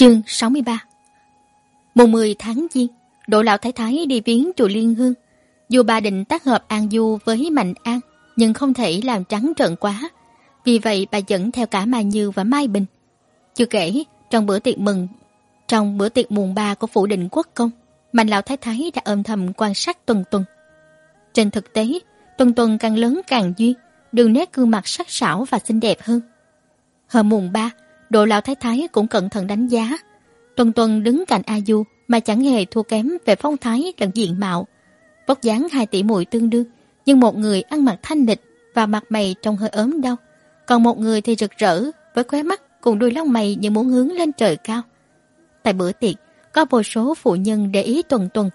Chương 63 Mùng 10 tháng Giêng, Đỗ Lão Thái Thái đi viếng chùa Liên Hương. Dù bà định tác hợp An Du với Mạnh An, nhưng không thể làm trắng trợn quá. Vì vậy bà dẫn theo cả Mai Như và Mai Bình. Chưa kể, trong bữa tiệc mừng, trong bữa tiệc mùng ba của phủ định quốc công, Mạnh Lão Thái Thái đã âm thầm quan sát Tuần Tuần. Trên thực tế, Tuần Tuần càng lớn càng duyên, đường nét gương mặt sắc sảo và xinh đẹp hơn. Hôm mùng ba, Độ lão thái thái cũng cẩn thận đánh giá. Tuần tuần đứng cạnh A Du mà chẳng hề thua kém về phong thái lẫn diện mạo. Vóc dáng hai tỷ muội tương đương, nhưng một người ăn mặc thanh lịch và mặt mày trông hơi ốm đau, còn một người thì rực rỡ với khóe mắt cùng đuôi lông mày như muốn hướng lên trời cao. Tại bữa tiệc, có vô số phụ nhân để ý tuần tuần.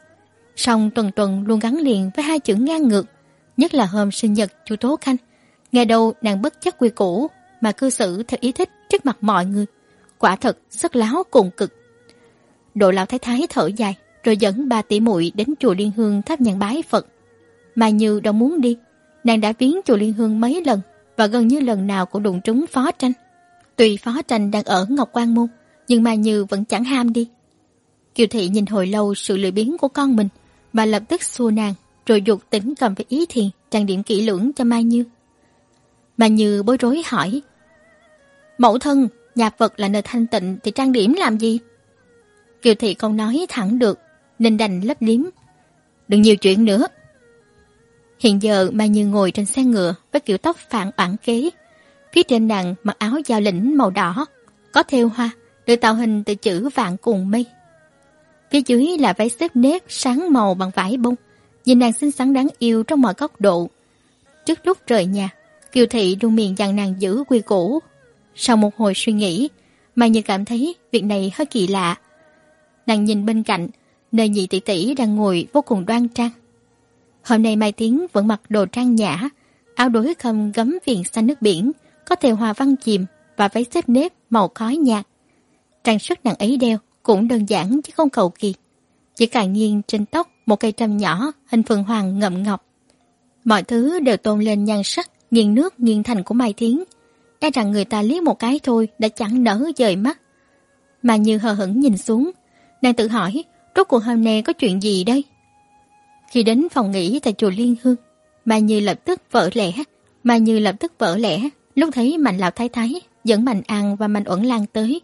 Song tuần tuần luôn gắn liền với hai chữ ngang ngược, nhất là hôm sinh nhật chu Tố Khanh. Ngày đầu nàng bất chấp quy củ mà cư xử theo ý thích trước mặt mọi người. Quả thật rất láo cùng cực. Độ lão thái thái thở dài, rồi dẫn ba tỷ muội đến chùa Liên Hương thắp nhang bái Phật. mà Như đâu muốn đi, nàng đã viếng chùa Liên Hương mấy lần và gần như lần nào cũng đụng trúng Phó Tranh. Tuy Phó Tranh đang ở Ngọc Quan Môn, nhưng Mai Như vẫn chẳng ham đi. Kiều Thị nhìn hồi lâu sự lười biếng của con mình và lập tức xua nàng, rồi dục tỉnh cầm với ý thiền trang điểm kỹ lưỡng cho Mai Như. Mai Như bối rối hỏi, Mẫu thân, nhà Phật là nơi thanh tịnh thì trang điểm làm gì? Kiều thị không nói thẳng được, nên đành lấp liếm. Đừng nhiều chuyện nữa. Hiện giờ Mai Như ngồi trên xe ngựa với kiểu tóc phản bản kế. Phía trên nàng mặc áo giao lĩnh màu đỏ, có thêu hoa, được tạo hình từ chữ vạn cùng mây. Phía dưới là váy xếp nếp sáng màu bằng vải bông, nhìn nàng xinh xắn đáng yêu trong mọi góc độ. Trước lúc rời nhà, Kiều Thị luôn miệng dặn nàng giữ quy củ, sau một hồi suy nghĩ, Mai Như cảm thấy việc này hơi kỳ lạ. Nàng nhìn bên cạnh, nơi nhị tỷ tỷ đang ngồi vô cùng đoan trang. Hôm nay Mai Tiến vẫn mặc đồ trang nhã, áo đối khâm gấm viền xanh nước biển, có thêu hoa văn chìm và váy xếp nếp màu khói nhạt. Trang sức nàng ấy đeo cũng đơn giản chứ không cầu kỳ. Chỉ càng nghiêng trên tóc một cây trâm nhỏ hình phượng hoàng ngậm ngọc. Mọi thứ đều tôn lên nhan sắc nghiêng nước nghiêng thành của Mai Tiến e rằng người ta liếc một cái thôi đã chẳng nỡ dời mắt. Mà như hờ hững nhìn xuống, nàng tự hỏi, rốt cuộc hôm nay có chuyện gì đây? Khi đến phòng nghỉ tại chùa Liên Hương, mà như lập tức vỡ lẽ, mà như lập tức vỡ lẽ, lúc thấy Mạnh Lão Thái Thái dẫn Mạnh An và Mạnh Uẩn Lan tới.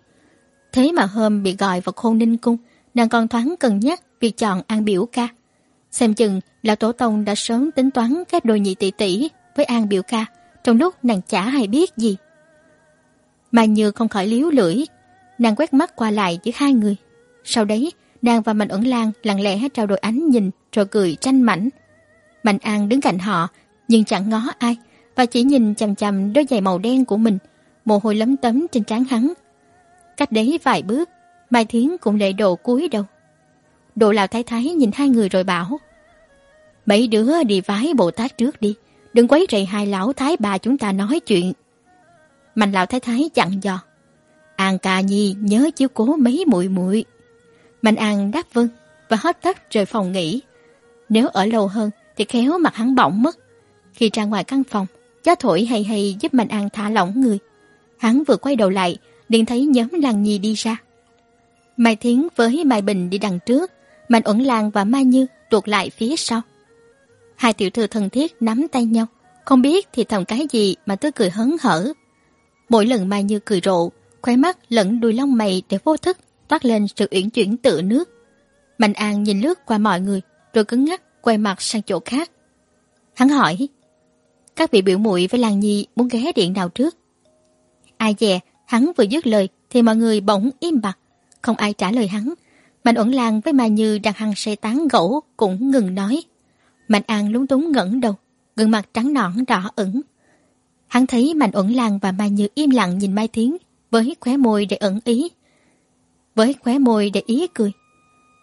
Thế mà hôm bị gọi vào khôn ninh cung, nàng còn thoáng cân nhắc việc chọn An biểu ca. Xem chừng là Tổ Tông đã sớm tính toán các đôi nhị tỷ tỷ với An biểu ca, trong lúc nàng chả hay biết gì. Mà Như không khỏi liếu lưỡi, nàng quét mắt qua lại giữa hai người. Sau đấy, nàng và Mạnh Ẩn Lan lặng lẽ trao đổi ánh nhìn rồi cười tranh mảnh. Mạnh An đứng cạnh họ, nhưng chẳng ngó ai, và chỉ nhìn chằm chằm đôi giày màu đen của mình, mồ hôi lấm tấm trên trán hắn. Cách đấy vài bước, Mai Thiến cũng lệ độ cúi đầu. Độ Lào Thái Thái nhìn hai người rồi bảo Mấy đứa đi vái Bồ Tát trước đi Đừng quấy rầy hai lão thái bà chúng ta nói chuyện Mạnh lão thái thái dặn dò. An ca nhi nhớ chiếu cố mấy muội muội. Mạnh An đáp vâng và hết tất rời phòng nghỉ. Nếu ở lâu hơn thì khéo mặt hắn bỏng mất. Khi ra ngoài căn phòng, gió thổi hay hay giúp Mạnh An thả lỏng người. Hắn vừa quay đầu lại, liền thấy nhóm Lan Nhi đi ra. Mai Thiến với Mai Bình đi đằng trước, Mạnh Uẩn Lan và Mai Như tuột lại phía sau. Hai tiểu thư thân thiết nắm tay nhau, không biết thì thầm cái gì mà tôi cười hớn hở. Mỗi lần Mai Như cười rộ, khóe mắt lẫn đuôi lông mày để vô thức toát lên sự uyển chuyển tự nước. Mạnh An nhìn lướt qua mọi người, rồi cứng ngắc quay mặt sang chỗ khác. Hắn hỏi, các vị biểu muội với Lan Nhi muốn ghé điện nào trước? Ai dè, hắn vừa dứt lời thì mọi người bỗng im bặt, không ai trả lời hắn. Mạnh Uẩn Lan với Mai Như đang hăng say tán gỗ cũng ngừng nói. Mạnh An lúng túng ngẩng đầu, gương mặt trắng nõn đỏ ửng. Hắn thấy Mạnh Uẩn Lan và Mai Như im lặng nhìn Mai Thiến với khóe môi để ẩn ý. Với khóe môi để ý cười.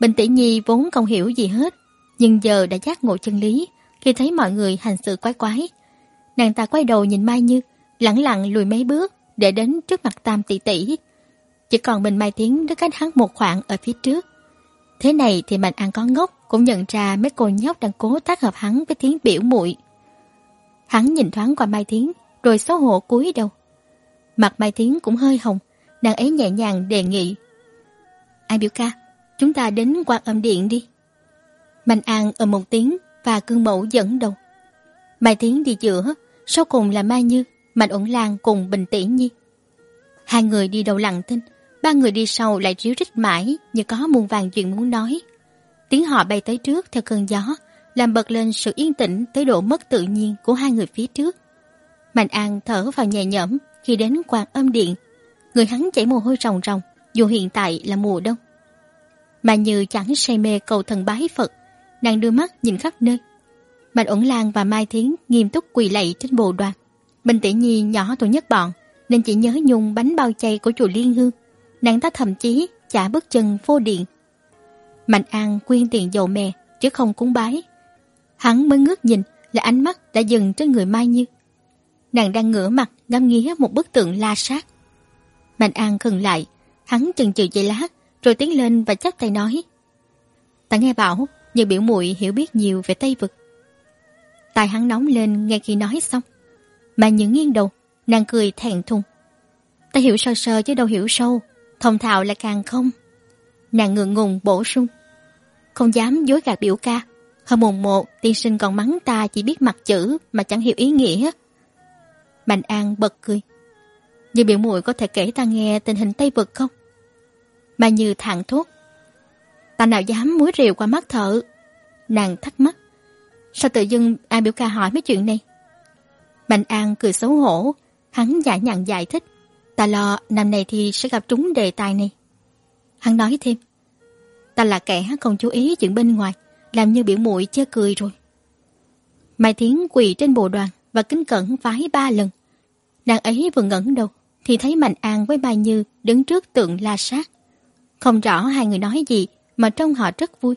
Bình tỷ nhi vốn không hiểu gì hết, nhưng giờ đã giác ngộ chân lý khi thấy mọi người hành sự quái quái. Nàng ta quay đầu nhìn Mai Như, lẳng lặng lùi mấy bước để đến trước mặt Tam tỷ tỷ. Chỉ còn mình Mai Tiến đứng cách hắn một khoảng ở phía trước. Thế này thì Mạnh An có ngốc cũng nhận ra mấy cô nhóc đang cố tác hợp hắn với tiếng biểu muội. Hắn nhìn thoáng qua Mai Tiến rồi xấu hổ cúi đầu. Mặt Mai Tiến cũng hơi hồng, nàng ấy nhẹ nhàng đề nghị. Ai biểu ca, chúng ta đến quan âm điện đi. Mạnh An ở một tiếng và cương mẫu dẫn đầu. Mai Tiến đi giữa, sau cùng là Mai Như, Mạnh Uẩn Lan cùng Bình Tỷ Nhi. Hai người đi đầu lặng thinh, ba người đi sau lại ríu rít mãi như có muôn vàng chuyện muốn nói. Tiếng họ bay tới trước theo cơn gió, làm bật lên sự yên tĩnh tới độ mất tự nhiên của hai người phía trước. Mạnh An thở vào nhẹ nhõm khi đến quan âm điện. Người hắn chảy mồ hôi ròng ròng, dù hiện tại là mùa đông. Mà như chẳng say mê cầu thần bái Phật, nàng đưa mắt nhìn khắp nơi. Mạnh Uẩn Lan và Mai Thiến nghiêm túc quỳ lạy trên bồ đoàn. Bình Tỷ Nhi nhỏ tuổi nhất bọn, nên chỉ nhớ nhung bánh bao chay của chùa Liên Hương. Nàng ta thậm chí chả bước chân vô điện. Mạnh An quyên tiền dầu mè, chứ không cúng bái. Hắn mới ngước nhìn là ánh mắt đã dừng trên người Mai Như. Nàng đang ngửa mặt ngắm nghía một bức tượng la sát. Mạnh An khừng lại, hắn chần chừ giây lát, rồi tiến lên và chắp tay nói. Ta nghe bảo, như biểu muội hiểu biết nhiều về Tây Vực. Tai hắn nóng lên ngay khi nói xong. Mà những nghiêng đầu, nàng cười thẹn thùng. Ta hiểu sơ sơ chứ đâu hiểu sâu, thông thạo là càng không. Nàng ngượng ngùng bổ sung. Không dám dối gạt biểu ca. Hôm mùng một, tiên sinh còn mắng ta chỉ biết mặt chữ mà chẳng hiểu ý nghĩa. Mạnh An bật cười. Như biểu muội có thể kể ta nghe tình hình Tây Vực không? Mà như thẳng thốt. Ta nào dám muối rìu qua mắt thợ. Nàng thắc mắc. Sao tự dưng ai biểu ca hỏi mấy chuyện này? Mạnh An cười xấu hổ. Hắn giả nhặn giải thích. Ta lo năm này thì sẽ gặp trúng đề tài này. Hắn nói thêm. Ta là kẻ không chú ý chuyện bên ngoài. Làm như biểu muội chê cười rồi. Mai Thiến quỳ trên bồ đoàn và kính cẩn vái ba lần. Nàng ấy vừa ngẩng đầu thì thấy Mạnh An với Mai Như đứng trước tượng la sát. Không rõ hai người nói gì mà trong họ rất vui.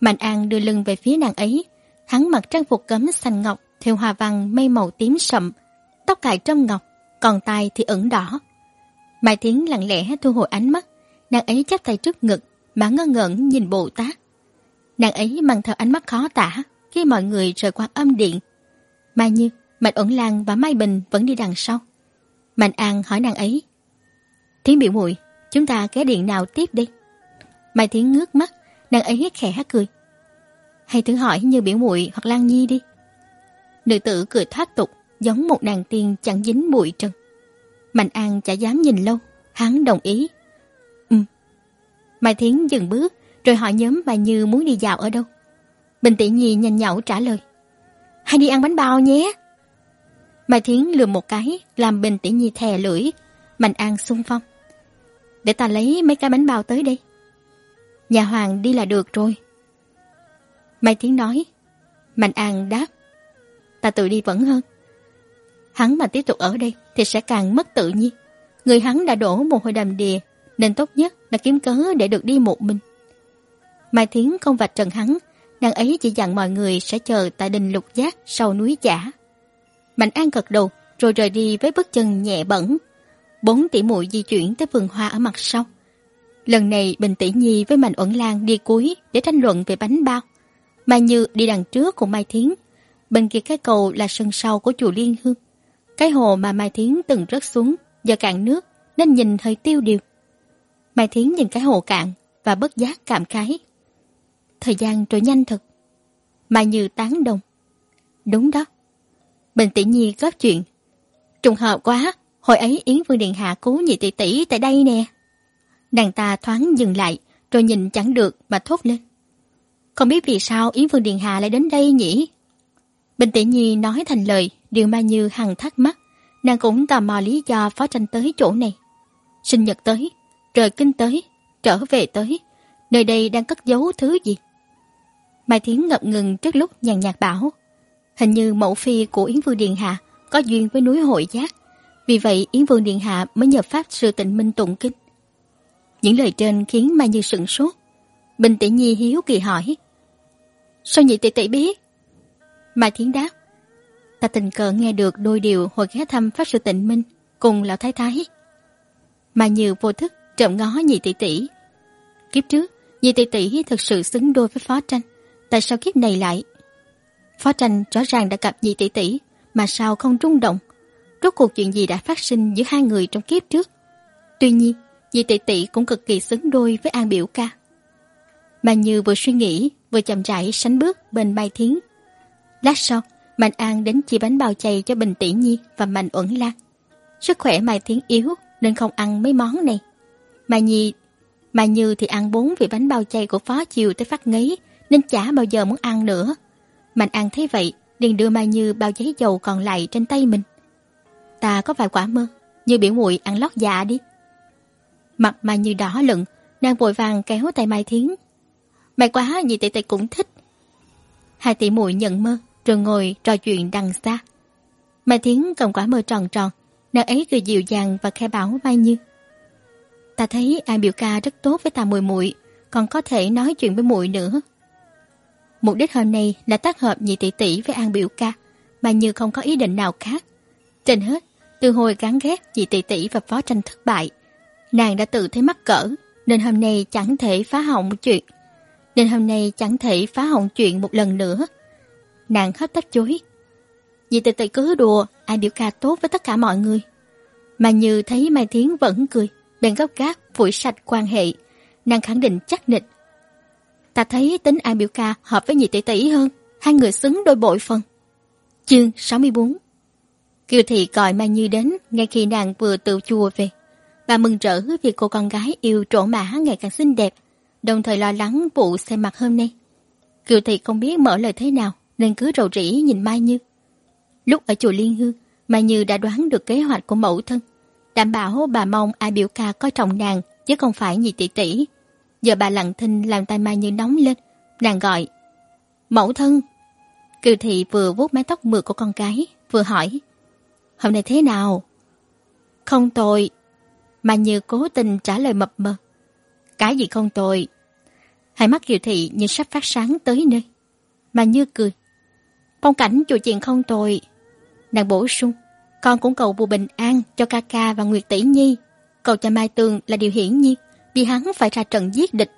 Mạnh An đưa lưng về phía nàng ấy, hắn mặc trang phục cấm xanh ngọc theo hoa văn mây màu tím sậm, tóc cài trâm ngọc, còn tay thì ửng đỏ. Mai Thiến lặng lẽ thu hồi ánh mắt, nàng ấy chắp tay trước ngực mà ngơ ngẩn nhìn Bồ Tát. Nàng ấy mang theo ánh mắt khó tả khi mọi người rời qua âm điện. Mai Như, Mạnh Uẩn Lan và Mai Bình vẫn đi đằng sau. Mạnh An hỏi nàng ấy. Thiến biểu muội chúng ta ghé điện nào tiếp đi? Mai Thiến ngước mắt, nàng ấy khẽ cười. Hay thử hỏi như biểu muội hoặc Lan Nhi đi. Nữ tử cười thoát tục, giống một nàng tiên chẳng dính bụi trần. Mạnh An chả dám nhìn lâu, hắn đồng ý. Mai Thiến dừng bước, rồi hỏi nhóm bà Như muốn đi dạo ở đâu. Bình tỷ nhi nhanh nhảu trả lời. Hay đi ăn bánh bao nhé. Mai Thiến lườm một cái, làm Bình tỷ nhi thè lưỡi. Mạnh An xung phong. Để ta lấy mấy cái bánh bao tới đây. Nhà hoàng đi là được rồi. Mai Thiến nói. Mạnh An đáp. Ta tự đi vẫn hơn. Hắn mà tiếp tục ở đây thì sẽ càng mất tự nhiên. Người hắn đã đổ một hồi đầm đìa, nên tốt nhất là kiếm cớ để được đi một mình. Mai Thiến không vạch trần hắn, nàng ấy chỉ dặn mọi người sẽ chờ tại đình lục giác sau núi giả. Mạnh An gật đầu, rồi rời đi với bước chân nhẹ bẩn. Bốn tỷ muội di chuyển tới vườn hoa ở mặt sau. Lần này Bình Tỷ Nhi với Mạnh Uẩn Lan đi cuối để tranh luận về bánh bao. Mai Như đi đằng trước của Mai Thiến. Bên kia cái cầu là sân sau của chùa Liên Hương. Cái hồ mà Mai Thiến từng rớt xuống do cạn nước nên nhìn hơi tiêu điều. Mai Thiến nhìn cái hồ cạn và bất giác cảm khái. Thời gian trôi nhanh thật. mà Như tán đồng. Đúng đó. Bình Tỷ Nhi góp chuyện. Trùng hợp quá, hồi ấy Yến Vương Điện Hạ cứu nhị tỷ tỷ tại đây nè. Nàng ta thoáng dừng lại, rồi nhìn chẳng được mà thốt lên. Không biết vì sao Yến Vương Điện Hạ lại đến đây nhỉ? Bình Tỷ Nhi nói thành lời, điều mà Như hằng thắc mắc. Nàng cũng tò mò lý do phó tranh tới chỗ này. Sinh nhật tới, rời kinh tới, trở về tới. Nơi đây đang cất giấu thứ gì? Mai Thiến ngập ngừng trước lúc nhàn nhạt bảo. Hình như mẫu phi của Yến Vương Điện Hạ có duyên với núi hội giác. Vì vậy Yến Vương Điện Hạ mới nhờ Pháp sư tịnh minh tụng kinh. Những lời trên khiến Mai Như sửng sốt. Bình tỷ nhi hiếu kỳ hỏi. Sao nhị tỷ tỷ biết? Mai Thiến đáp. Ta tình cờ nghe được đôi điều hồi ghé thăm Pháp sư tịnh minh cùng lão thái thái. Mai Như vô thức trộm ngó nhị tỷ tỷ. Kiếp trước, nhị tỷ tỷ thật sự xứng đôi với phó tranh. Tại sao kiếp này lại? Phó tranh rõ ràng đã gặp nhị tỷ tỷ, mà sao không rung động? Rốt cuộc chuyện gì đã phát sinh giữa hai người trong kiếp trước? Tuy nhiên, nhị tỷ tỷ cũng cực kỳ xứng đôi với An biểu ca. Mà Như vừa suy nghĩ, vừa chậm rãi sánh bước bên Mai Thiến. Lát sau, Mạnh An đến chia bánh bao chay cho Bình Tỷ Nhi và Mạnh Uẩn Lan. Sức khỏe Mai Thiến yếu nên không ăn mấy món này mà Nhi, mà Như thì ăn bốn vị bánh bao chay của phó chiều tới phát ngấy nên chả bao giờ muốn ăn nữa. Mạnh ăn thấy vậy, liền đưa Mai Như bao giấy dầu còn lại trên tay mình. Ta có vài quả mơ, như biểu muội ăn lót dạ đi. Mặt Mai Như đỏ lựng, nàng vội vàng kéo tay Mai Thiến. May quá, nhị tỷ tỷ cũng thích. Hai tỷ muội nhận mơ, rồi ngồi trò chuyện đằng xa. Mai Thiến cầm quả mơ tròn tròn, nàng ấy cười dịu dàng và khe bảo Mai Như. Ta thấy An biểu ca rất tốt với ta mùi muội còn có thể nói chuyện với muội nữa. Mục đích hôm nay là tác hợp nhị tỷ tỷ với An biểu ca, mà Như không có ý định nào khác. Trên hết, từ hồi gắn ghét nhị tỷ tỷ và phó tranh thất bại, nàng đã tự thấy mắc cỡ, nên hôm nay chẳng thể phá hỏng chuyện. Nên hôm nay chẳng thể phá hỏng chuyện một lần nữa. Nàng hết tách chối. Nhị tỷ tỷ cứ đùa, An biểu ca tốt với tất cả mọi người. Mà Như thấy Mai Thiến vẫn cười, bèn gấp gác phủi sạch quan hệ. Nàng khẳng định chắc nịch Ta thấy tính An biểu ca hợp với nhị tỷ tỷ hơn, hai người xứng đôi bội phần. Chương 64 Kiều Thị gọi Mai Như đến ngay khi nàng vừa từ chùa về. Bà mừng rỡ vì cô con gái yêu trổ mã ngày càng xinh đẹp, đồng thời lo lắng vụ xem mặt hôm nay. Kiều Thị không biết mở lời thế nào nên cứ rầu rĩ nhìn Mai Như. Lúc ở chùa Liên Hương, Mai Như đã đoán được kế hoạch của mẫu thân. Đảm bảo bà mong ai biểu ca coi trọng nàng chứ không phải nhị tỷ tỷ. Giờ bà lặng thinh làm tay Mai Như nóng lên. Nàng gọi. Mẫu thân. Kiều thị vừa vuốt mái tóc mượt của con gái, vừa hỏi. Hôm nay thế nào? Không tồi. mà Như cố tình trả lời mập mờ. Cái gì không tồi? Hai mắt Kiều thị như sắp phát sáng tới nơi. mà Như cười. Phong cảnh chùa chuyện không tồi. Nàng bổ sung. Con cũng cầu bù bình an cho ca ca và Nguyệt Tỷ Nhi. Cầu cho Mai Tường là điều hiển nhiên, vì hắn phải ra trận giết địch.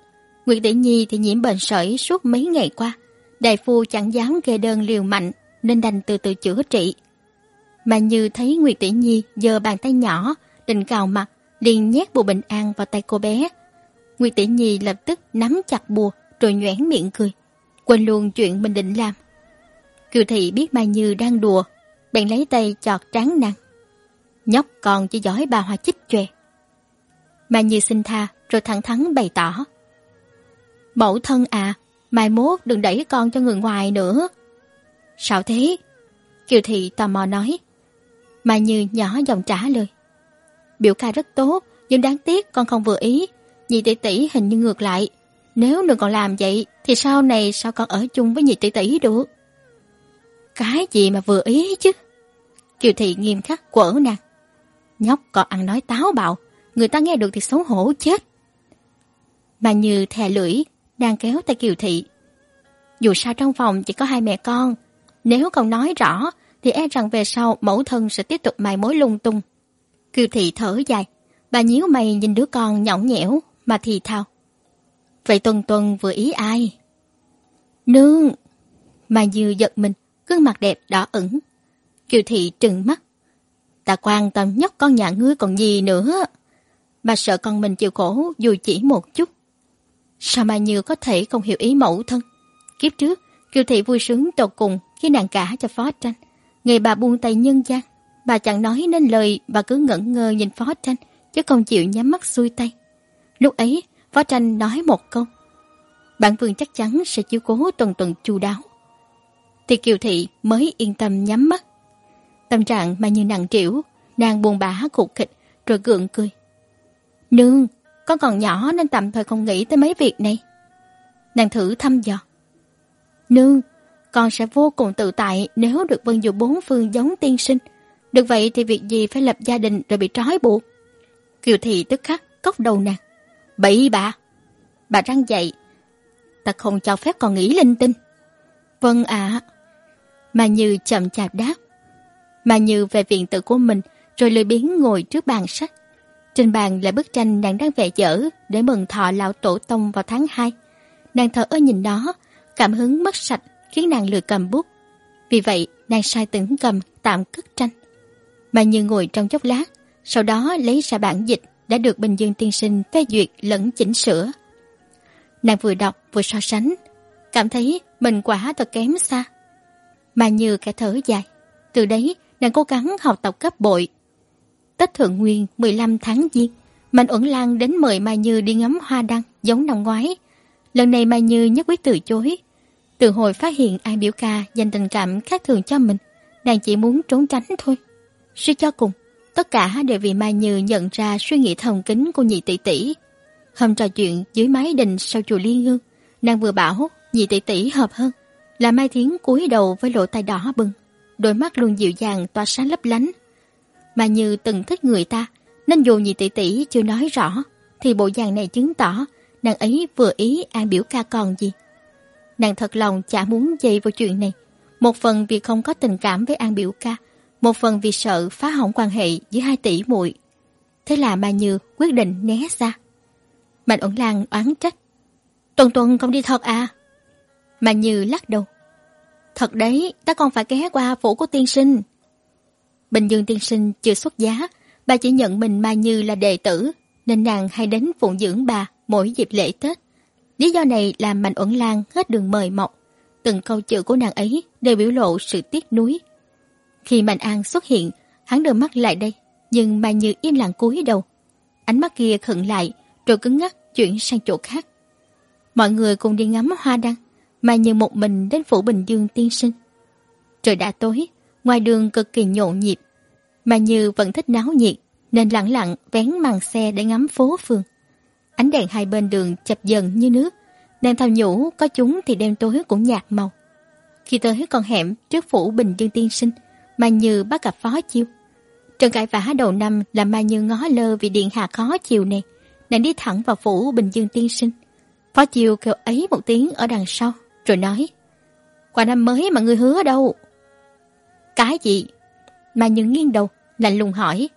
Nguyệt Tỷ Nhi thì nhiễm bệnh sởi suốt mấy ngày qua. Đại phu chẳng dám kê đơn liều mạnh, nên đành từ từ chữa trị. Mà như thấy Nguyệt Tỷ Nhi giơ bàn tay nhỏ, định cào mặt, liền nhét bùa bình an vào tay cô bé. Nguyệt Tỷ Nhi lập tức nắm chặt bùa, rồi nhoẻn miệng cười. Quên luôn chuyện mình định làm. Kiều Thị biết Mai Như đang đùa bèn lấy tay chọt tráng nàng. Nhóc còn chỉ giỏi bà hoa chích chòe. mà Như xin tha rồi thẳng thắn bày tỏ. Mẫu thân à, mai mốt đừng đẩy con cho người ngoài nữa. Sao thế? Kiều Thị tò mò nói. Mai Như nhỏ giọng trả lời. Biểu ca rất tốt, nhưng đáng tiếc con không vừa ý. Nhị tỷ tỷ hình như ngược lại. Nếu đừng còn làm vậy, thì sau này sao con ở chung với nhị tỷ tỷ được? Cái gì mà vừa ý chứ? Kiều Thị nghiêm khắc quở nàng. Nhóc còn ăn nói táo bạo, người ta nghe được thì xấu hổ chết. Mà như thè lưỡi, đang kéo tay Kiều Thị. Dù sao trong phòng chỉ có hai mẹ con, nếu không nói rõ thì e rằng về sau mẫu thân sẽ tiếp tục mài mối lung tung. Kiều Thị thở dài, bà nhíu mày nhìn đứa con nhõng nhẽo mà thì thào. Vậy Tuần Tuần vừa ý ai? Nương! Mà như giật mình, gương mặt đẹp đỏ ửng. Kiều Thị trừng mắt. Ta quan tâm nhất con nhà ngươi còn gì nữa. Bà sợ con mình chịu khổ dù chỉ một chút. Sao mà Như có thể không hiểu ý mẫu thân? Kiếp trước, Kiều Thị vui sướng tột cùng khi nàng cả cho phó tranh. Ngày bà buông tay nhân gian, bà chẳng nói nên lời và cứ ngẩn ngơ nhìn phó tranh, chứ không chịu nhắm mắt xuôi tay. Lúc ấy, phó tranh nói một câu. Bạn vương chắc chắn sẽ chiếu cố tuần tuần chu đáo. Thì Kiều Thị mới yên tâm nhắm mắt. Tâm trạng mà như nặng trĩu, nàng buồn bã khục khịch rồi gượng cười. Nương, con còn nhỏ nên tạm thời không nghĩ tới mấy việc này. Nàng thử thăm dò. Nương, con sẽ vô cùng tự tại nếu được vân du bốn phương giống tiên sinh. Được vậy thì việc gì phải lập gia đình rồi bị trói buộc. Kiều thị tức khắc cốc đầu nàng. Bậy bà. Bà răng dậy. Ta không cho phép con nghĩ linh tinh. Vâng ạ. Mà Như chậm chạp đáp. Mà Như về viện tự của mình rồi lười biếng ngồi trước bàn sách. Trên bàn là bức tranh nàng đang vẽ dở để mừng thọ lão tổ tông vào tháng 2. Nàng thở ơ nhìn nó, cảm hứng mất sạch khiến nàng lười cầm bút. Vì vậy, nàng sai tưởng cầm tạm cất tranh. Mà như ngồi trong chốc lát, sau đó lấy ra bản dịch đã được Bình Dương tiên sinh phê duyệt lẫn chỉnh sửa. Nàng vừa đọc vừa so sánh, cảm thấy mình quả thật kém xa. Mà như cả thở dài, từ đấy nàng cố gắng học tập cấp bội. Tết Thượng Nguyên 15 tháng Giêng, Mạnh Uẩn Lan đến mời Mai Như đi ngắm hoa đăng giống năm ngoái. Lần này Mai Như nhất quyết từ chối. Từ hồi phát hiện ai biểu ca dành tình cảm khác thường cho mình, nàng chỉ muốn trốn tránh thôi. Suy cho cùng, tất cả đều vì Mai Như nhận ra suy nghĩ thầm kín của nhị tỷ tỷ. Hôm trò chuyện dưới mái đình sau chùa Liên Hương, nàng vừa bảo nhị tỷ tỷ hợp hơn, là Mai Thiến cúi đầu với lỗ tai đỏ bừng, đôi mắt luôn dịu dàng tỏa sáng lấp lánh. Mà như từng thích người ta, nên dù nhị tỷ tỷ chưa nói rõ, thì bộ dạng này chứng tỏ nàng ấy vừa ý an biểu ca còn gì. Nàng thật lòng chả muốn dây vào chuyện này, một phần vì không có tình cảm với an biểu ca, một phần vì sợ phá hỏng quan hệ giữa hai tỷ muội. Thế là Mà Như quyết định né ra. Mạnh ổn lan oán trách. Tuần tuần không đi thật à? Mà Như lắc đầu. Thật đấy, ta còn phải ghé qua phủ của tiên sinh. Bình Dương tiên sinh chưa xuất giá, bà chỉ nhận mình Mai Như là đệ tử, nên nàng hay đến phụng dưỡng bà mỗi dịp lễ Tết. Lý do này làm Mạnh Uẩn Lan hết đường mời mọc. Từng câu chữ của nàng ấy đều biểu lộ sự tiếc nuối. Khi Mạnh An xuất hiện, hắn đưa mắt lại đây, nhưng Mai Như im lặng cúi đầu. Ánh mắt kia khựng lại, rồi cứng ngắc chuyển sang chỗ khác. Mọi người cùng đi ngắm hoa đăng, mà Như một mình đến phủ Bình Dương tiên sinh. Trời đã tối, ngoài đường cực kỳ nhộn nhịp. mà Như vẫn thích náo nhiệt, nên lặng lặng vén màn xe để ngắm phố phường. Ánh đèn hai bên đường chập dần như nước, đèn thao nhũ có chúng thì đêm tối cũng nhạt màu. Khi tới con hẻm trước phủ Bình Dương tiên sinh, Mai Như bắt gặp phó chiêu. Trận cãi vã đầu năm làm Mai Như ngó lơ vì điện hạ khó chiều này. Nàng đi thẳng vào phủ Bình Dương tiên sinh. Phó chiêu kêu ấy một tiếng ở đằng sau, rồi nói. quà năm mới mà ngươi hứa đâu? Cái gì? Mai Như nghiêng đầu, lạnh lùng hỏi.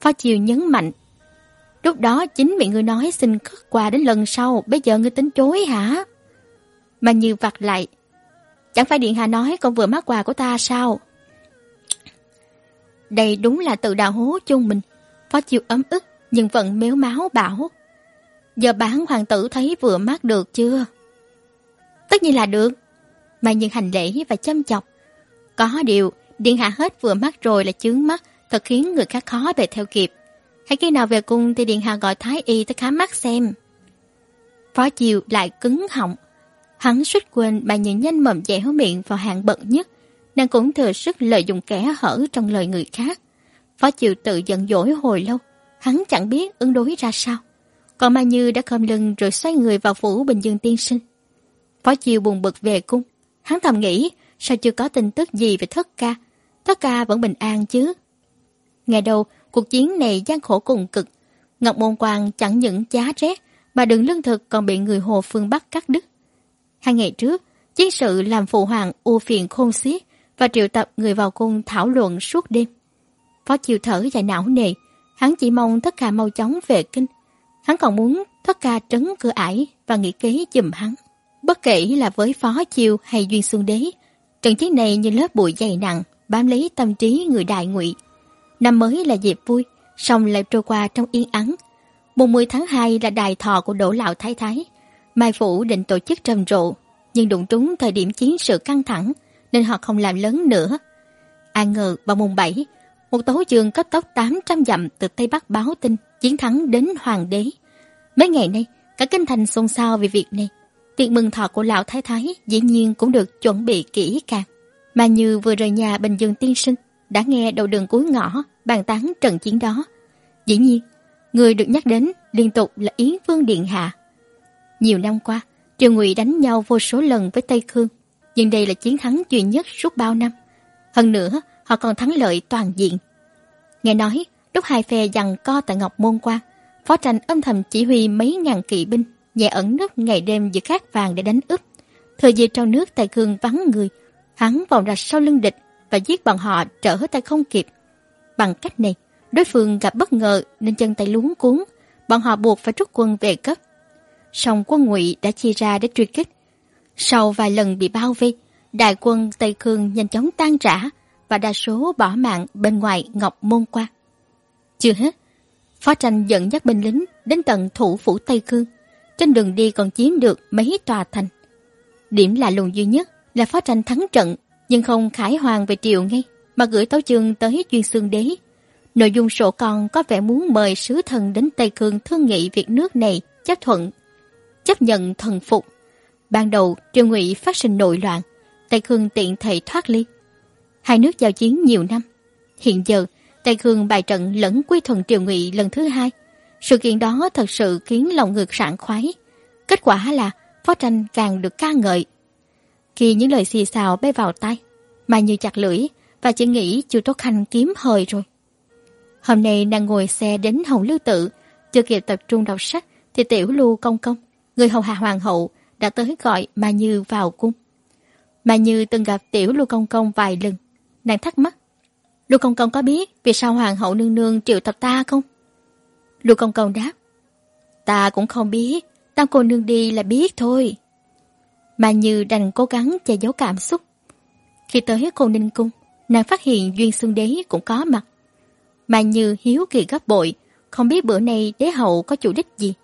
Phó chiêu nhấn mạnh. Lúc đó chính miệng ngươi nói xin cất quà đến lần sau, bây giờ ngươi tính chối hả? mà Như vặt lại. Chẳng phải Điện Hạ nói con vừa mắc quà của ta sao? Đây đúng là tự đào hố chung mình. Phó chiêu ấm ức nhưng vẫn méo máu bảo. Giờ bán hoàng tử thấy vừa mát được chưa? Tất nhiên là được. Mà nhưng hành lễ và châm chọc. Có điều, điện hạ hết vừa mắt rồi là chướng mắt, thật khiến người khác khó về theo kịp. hãy khi nào về cung thì điện hạ gọi thái y tới khám mắt xem. Phó chiều lại cứng họng. Hắn suýt quên bà nhìn nhanh mầm dẻo miệng vào hạng bận nhất nàng cũng thừa sức lợi dụng kẻ hở trong lời người khác. Phó Chiều tự giận dỗi hồi lâu, hắn chẳng biết ứng đối ra sao. Còn Mai Như đã khom lưng rồi xoay người vào phủ Bình Dương tiên sinh. Phó chiêu buồn bực về cung, hắn thầm nghĩ sao chưa có tin tức gì về thất ca. Thất ca vẫn bình an chứ. Ngày đầu, cuộc chiến này gian khổ cùng cực. Ngọc Môn Quang chẳng những giá rét, mà đường lương thực còn bị người Hồ phương Bắc cắt đứt. Hai ngày trước, chiến sự làm phụ hoàng u phiền khôn xiết, và triệu tập người vào cung thảo luận suốt đêm. Phó chiêu thở dài não nề, hắn chỉ mong tất cả mau chóng về kinh. Hắn còn muốn tất cả trấn cửa ải và nghĩ kế giùm hắn. Bất kể là với Phó Chiêu hay Duyên Xuân Đế, trận chiến này như lớp bụi dày nặng, bám lấy tâm trí người đại ngụy. Năm mới là dịp vui, song lại trôi qua trong yên ắng. Mùng 10 tháng 2 là đài thọ của Đỗ Lão Thái Thái. Mai Phủ định tổ chức trầm rộ, nhưng đụng trúng thời điểm chiến sự căng thẳng, nên họ không làm lớn nữa. an ngờ vào mùng 7, một tấu trường cấp tốc 800 dặm từ Tây Bắc báo tin chiến thắng đến Hoàng đế. Mấy ngày nay, cả kinh thành xôn xao về việc này. Tiệc mừng thọ của lão thái thái dĩ nhiên cũng được chuẩn bị kỹ càng. Mà như vừa rời nhà Bình Dương tiên sinh, đã nghe đầu đường cuối ngõ bàn tán trận chiến đó. Dĩ nhiên, người được nhắc đến liên tục là Yến Vương Điện Hạ. Nhiều năm qua, Triều Ngụy đánh nhau vô số lần với Tây Khương nhưng đây là chiến thắng duy nhất suốt bao năm. Hơn nữa, họ còn thắng lợi toàn diện. Nghe nói, lúc hai phe giằng co tại Ngọc Môn Quan, Phó Tranh âm thầm chỉ huy mấy ngàn kỵ binh, nhẹ ẩn nấp ngày đêm giữa cát vàng để đánh úp. Thời gian trong nước tại Khương vắng người, hắn vòng ra sau lưng địch và giết bọn họ trở tay không kịp. Bằng cách này, đối phương gặp bất ngờ nên chân tay luống cuốn, bọn họ buộc phải rút quân về cấp. Song quân ngụy đã chia ra để truy kích, sau vài lần bị bao vây, đại quân Tây Khương nhanh chóng tan rã và đa số bỏ mạng bên ngoài Ngọc Môn Quan. Chưa hết, Phó tranh dẫn dắt binh lính đến tận thủ phủ Tây khương. Trên đường đi còn chiếm được mấy tòa thành. Điểm lạ lùng duy nhất là phó tranh thắng trận, nhưng không khải hoàng về triều ngay, mà gửi tấu chương tới Duyên Xương Đế. Nội dung sổ con có vẻ muốn mời sứ thần đến Tây Cương thương nghị việc nước này chấp thuận, chấp nhận thần phục. Ban đầu, triều ngụy phát sinh nội loạn, Tây Cương tiện thể thoát ly. Hai nước giao chiến nhiều năm. Hiện giờ, Tây Cương bài trận lẫn quy thuận triều ngụy lần thứ hai. Sự kiện đó thật sự khiến lòng ngực sảng khoái. Kết quả là phó tranh càng được ca ngợi. Khi những lời xì xào bay vào tay, mà như chặt lưỡi và chỉ nghĩ chưa tốt khanh kiếm hời rồi. Hôm nay nàng ngồi xe đến Hồng Lưu Tự, chưa kịp tập trung đọc sách thì tiểu lưu công công, người hầu hạ hoàng hậu, đã tới gọi Mà Như vào cung. Mà Như từng gặp tiểu lưu công công vài lần, nàng thắc mắc. Lưu công công có biết vì sao hoàng hậu nương nương triệu tập ta không? Lưu công công đáp. Ta cũng không biết, tam cô nương đi là biết thôi. Mà Như đành cố gắng che giấu cảm xúc. Khi tới cô Ninh Cung, nàng phát hiện Duyên Xương Đế cũng có mặt. Mà Như hiếu kỳ gấp bội, không biết bữa nay đế hậu có chủ đích gì.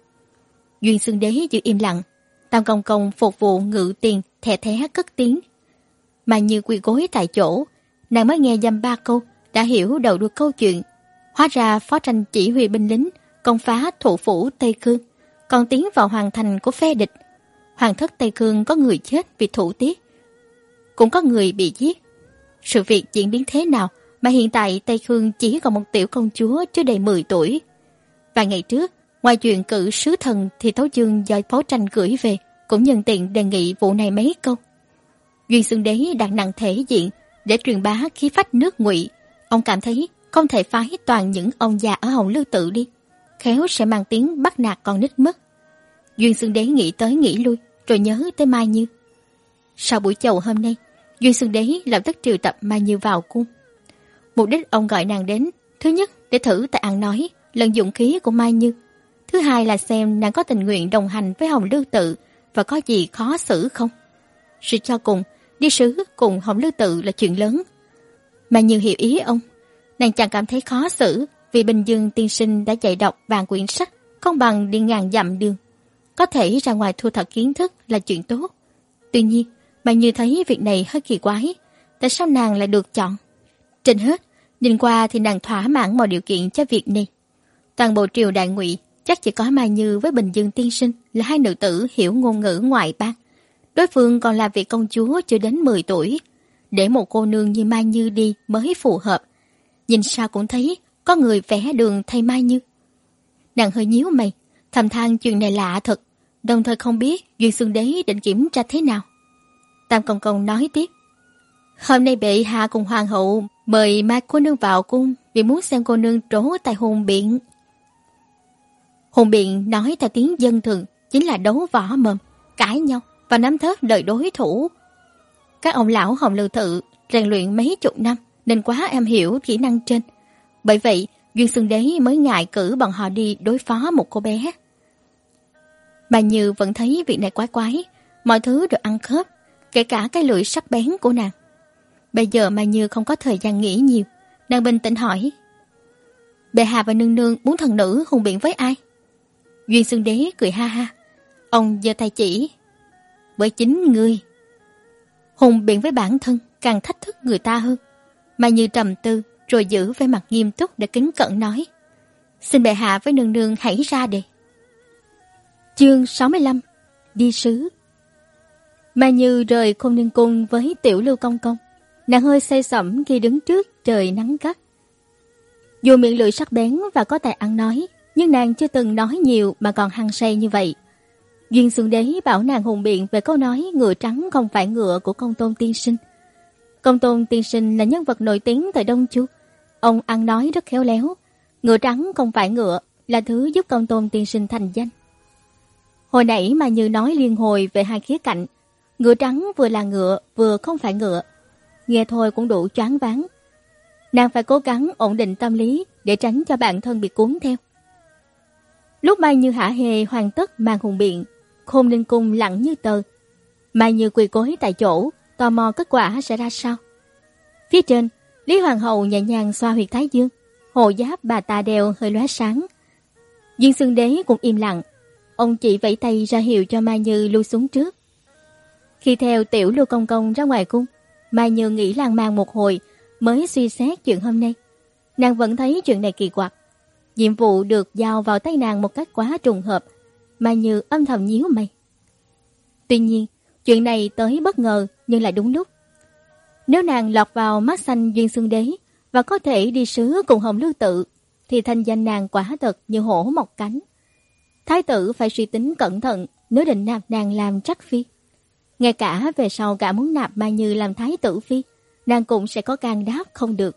Duyên Xương Đế giữ im lặng, Tam Công Công phục vụ ngự tiền, thẻ thé cất tiếng. Mà Như quỳ gối tại chỗ, nàng mới nghe dăm ba câu, đã hiểu đầu đuôi câu chuyện. Hóa ra phó tranh chỉ huy binh lính, công phá thủ phủ Tây Cương, còn tiến vào hoàng thành của phe địch. Hoàng thất Tây Cương có người chết vì thủ tiết, cũng có người bị giết. Sự việc diễn biến thế nào mà hiện tại Tây Cương chỉ còn một tiểu công chúa chưa đầy 10 tuổi. Vài ngày trước, ngoài chuyện cử sứ thần thì Tấu Dương do phó tranh gửi về, cũng nhân tiện đề nghị vụ này mấy câu. Duyên Xương Đế đặt nặng thể diện để truyền bá khí phách nước ngụy. Ông cảm thấy không thể phái toàn những ông già ở Hồng Lưu Tự đi. Khéo sẽ mang tiếng bắt nạt con nít mất. Duyên sương Đế nghĩ tới nghĩ lui, rồi nhớ tới Mai Như. Sau buổi chầu hôm nay, Duyên sương Đế lập tức triệu tập Mai Như vào cung. Mục đích ông gọi nàng đến, thứ nhất để thử tại ăn nói, lần dụng khí của Mai Như. Thứ hai là xem nàng có tình nguyện đồng hành với Hồng Lưu Tự và có gì khó xử không. Sự cho cùng, đi sứ cùng Hồng Lưu Tự là chuyện lớn. Mai Như hiểu ý ông, nàng chẳng cảm thấy khó xử vì Bình Dương tiên sinh đã dạy đọc vàng quyển sách không bằng đi ngàn dặm đường. Có thể ra ngoài thu thập kiến thức là chuyện tốt. Tuy nhiên, Mai Như thấy việc này hơi kỳ quái, tại sao nàng lại được chọn? Trên hết, nhìn qua thì nàng thỏa mãn mọi điều kiện cho việc này. Toàn bộ triều đại ngụy chắc chỉ có Mai Như với Bình Dương tiên sinh là hai nữ tử hiểu ngôn ngữ ngoại bang. Đối phương còn là vị công chúa chưa đến 10 tuổi. Để một cô nương như Mai Như đi mới phù hợp. Nhìn sao cũng thấy có người vẽ đường thay Mai Như. Nàng hơi nhíu mày, thầm than chuyện này lạ thật, đồng thời không biết Duyên Xương Đế định kiểm tra thế nào. Tam Công Công nói tiếp. Hôm nay bệ hạ cùng hoàng hậu mời mai cô nương vào cung vì muốn xem cô nương trố tại hùng biện. Hùng biện nói theo tiếng dân thường chính là đấu võ mồm, cãi nhau và nắm thớt lời đối thủ. Các ông lão hồng lưu tự rèn luyện mấy chục năm nên quá em hiểu kỹ năng trên. Bởi vậy, Duyên Xương Đế mới ngại cử bọn họ đi đối phó một cô bé. Bà Như vẫn thấy việc này quái quái, mọi thứ đều ăn khớp, kể cả cái lưỡi sắc bén của nàng. Bây giờ mà Như không có thời gian nghĩ nhiều, nàng bình tĩnh hỏi. Bệ hạ và nương nương muốn thần nữ hùng biện với ai? Duyên Xương Đế cười ha ha. Ông giơ tay chỉ. Với chính ngươi. Hùng biện với bản thân càng thách thức người ta hơn. Mà như trầm tư rồi giữ vẻ mặt nghiêm túc để kính cận nói. Xin bệ hạ với nương nương hãy ra đề. Chương 65 Đi sứ Mà như rời khôn ninh cung với tiểu lưu công công. Nàng hơi say sẩm khi đứng trước trời nắng gắt. Dù miệng lưỡi sắc bén và có tài ăn nói, nhưng nàng chưa từng nói nhiều mà còn hăng say như vậy. Duyên Xuân Đế bảo nàng hùng biện về câu nói ngựa trắng không phải ngựa của công tôn tiên sinh. Công tôn tiên sinh là nhân vật nổi tiếng tại Đông Chu. Ông ăn nói rất khéo léo. Ngựa trắng không phải ngựa là thứ giúp công tôn tiên sinh thành danh. Hồi nãy mà như nói liên hồi về hai khía cạnh. Ngựa trắng vừa là ngựa vừa không phải ngựa. Nghe thôi cũng đủ choáng váng. Nàng phải cố gắng ổn định tâm lý để tránh cho bản thân bị cuốn theo. Lúc Mai Như hả hề hoàn tất mang hùng biện, khôn ninh cung lặng như tờ. Mai Như quỳ cối tại chỗ, tò mò kết quả sẽ ra sao. Phía trên, Lý Hoàng hậu nhẹ nhàng xoa huyệt thái dương, hồ giáp bà ta đeo hơi lóe sáng, Dương Xương Đế cũng im lặng. Ông chỉ vẫy tay ra hiệu cho Mai Như lui xuống trước. Khi theo tiểu lưu công công ra ngoài cung, Mai Như nghĩ lang mang một hồi mới suy xét chuyện hôm nay. Nàng vẫn thấy chuyện này kỳ quặc. Nhiệm vụ được giao vào tay nàng một cách quá trùng hợp, Mai Như âm thầm nhíu mày. Tuy nhiên, chuyện này tới bất ngờ nhưng lại đúng lúc. Nếu nàng lọt vào mắt xanh duyên xương đế và có thể đi sứ cùng Hồng Lưu Tự, thì thanh danh nàng quả thật như hổ mọc cánh. Thái tử phải suy tính cẩn thận nếu định nạp nàng làm trắc phi. Ngay cả về sau cả muốn nạp Mai Như làm thái tử phi, nàng cũng sẽ có can đáp không được.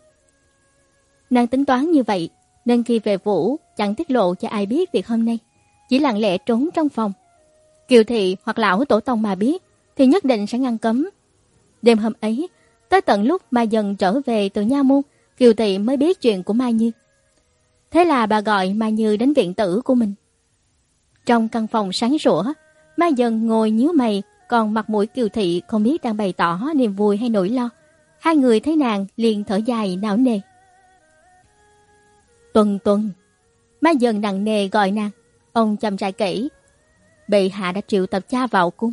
Nàng tính toán như vậy, nên khi về Vũ chẳng tiết lộ cho ai biết việc hôm nay, chỉ lặng lẽ trốn trong phòng. Kiều thị hoặc lão tổ tông mà biết, thì nhất định sẽ ngăn cấm. Đêm hôm ấy, tới tận lúc Mai dần trở về từ Nha Môn, Kiều thị mới biết chuyện của Mai Như. Thế là bà gọi Mai Như đến viện tử của mình. Trong căn phòng sáng sủa, Mai dần ngồi nhíu mày, còn mặt mũi Kiều thị không biết đang bày tỏ niềm vui hay nỗi lo. Hai người thấy nàng liền thở dài não nề. Tuần tuần, Mai dần nặng nề gọi nàng. Ông chăm trai kỹ. Bệ hạ đã triệu tập cha vào cung.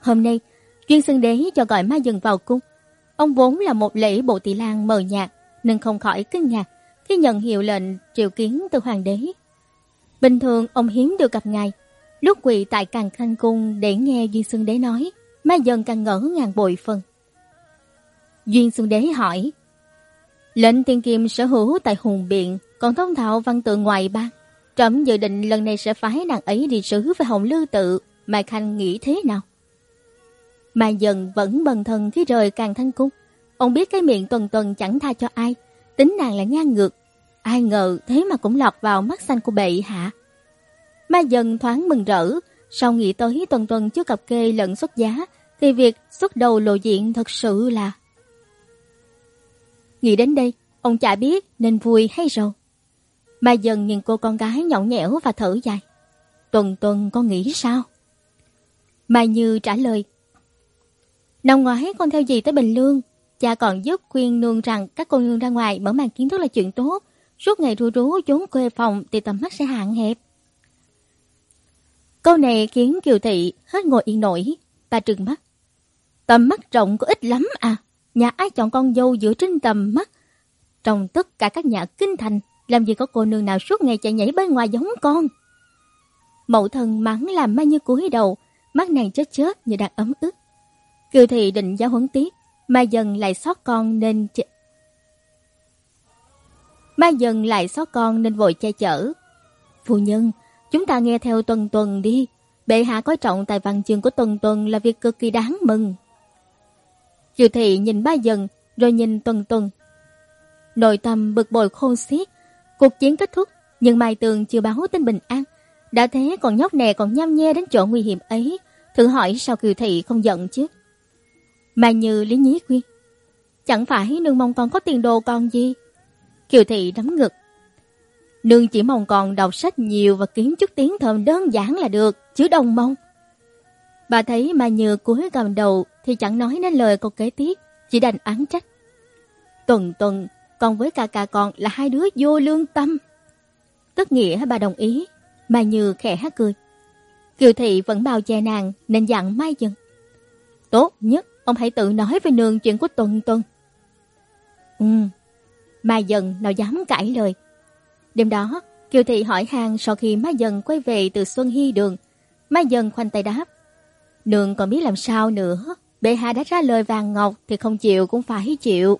Hôm nay, chuyên Xưng Đế cho gọi Mai dần vào cung. Ông vốn là một lễ bộ tỷ lang mờ nhạt, nên không khỏi kinh ngạc khi nhận hiệu lệnh triệu kiến từ hoàng đế. Bình thường ông hiếm được gặp ngài, lúc quỳ tại càng khanh cung để nghe Duyên xuân Đế nói, Mai dần càng ngỡ ngàn bội phần. Duyên xuân Đế hỏi, lệnh tiên kim sở hữu tại hùng biện, còn thông thạo văn tự ngoài bang. Trẫm dự định lần này sẽ phái nàng ấy đi sứ với Hồng Lư Tự, Mai Khanh nghĩ thế nào? Mà dần vẫn bần thần khi rời càng thanh cung. Ông biết cái miệng tuần tuần chẳng tha cho ai, tính nàng là ngang ngược. Ai ngờ thế mà cũng lọt vào mắt xanh của bệ hạ. Ma dần thoáng mừng rỡ, sau nghĩ tới tuần tuần chưa cập kê lẫn xuất giá, thì việc xuất đầu lộ diện thật sự là... Nghĩ đến đây, ông chả biết nên vui hay rầu. Ma dần nhìn cô con gái nhõng nhẽo và thở dài. Tuần tuần con nghĩ sao? Mai Như trả lời. Năm ngoái con theo gì tới Bình Lương, cha còn giúp khuyên nương rằng các cô nương ra ngoài mở mang kiến thức là chuyện tốt. Suốt ngày ru rú trốn quê phòng thì tầm mắt sẽ hạn hẹp. Câu này khiến Kiều Thị hết ngồi yên nổi, bà trừng mắt. Tầm mắt rộng có ít lắm à, nhà ai chọn con dâu dựa trên tầm mắt. Trong tất cả các nhà kinh thành làm gì có cô nương nào suốt ngày chạy nhảy bên ngoài giống con. Mậu thần mắng làm Mai Như cúi đầu, mắt nàng chết chết như đang ấm ức. Cư thị định giáo huấn tiếp, Mai dần lại xót con nên ch... Mai dần lại xót con nên vội che chở. Phu nhân, chúng ta nghe theo tuần tuần đi. Bệ hạ coi trọng tài văn chương của tuần tuần là việc cực kỳ đáng mừng. Kiều thị nhìn ba dần, rồi nhìn tuần tuần. Nội tâm bực bội khôn xiết, Cuộc chiến kết thúc, nhưng Mai Tường chưa báo tin bình an. Đã thế còn nhóc nè còn nhăm nhe đến chỗ nguy hiểm ấy, thử hỏi sao Kiều Thị không giận chứ mà Như lý nhí khuyên. Chẳng phải nương mong con có tiền đồ còn gì. Kiều Thị đấm ngực. Nương chỉ mong con đọc sách nhiều và kiếm chút tiếng thơm đơn giản là được, chứ đồng mong. Bà thấy mà Như cúi gầm đầu thì chẳng nói nên lời câu kế tiếp, chỉ đành án trách. Tuần tuần còn với ca ca con là hai đứa vô lương tâm. Tất nghĩa bà đồng ý, mà Như khẽ hát cười. Kiều Thị vẫn bao che nàng nên dặn Mai Dần. Tốt nhất, ông hãy tự nói với nương chuyện của Tuần Tuần. Ừ, Mai Dần nào dám cãi lời. Đêm đó, Kiều Thị hỏi hàng sau khi Mai Dần quay về từ Xuân Hy Đường. Mai Dần khoanh tay đáp. Nương còn biết làm sao nữa, bệ hạ đã ra lời vàng ngọc thì không chịu cũng phải chịu.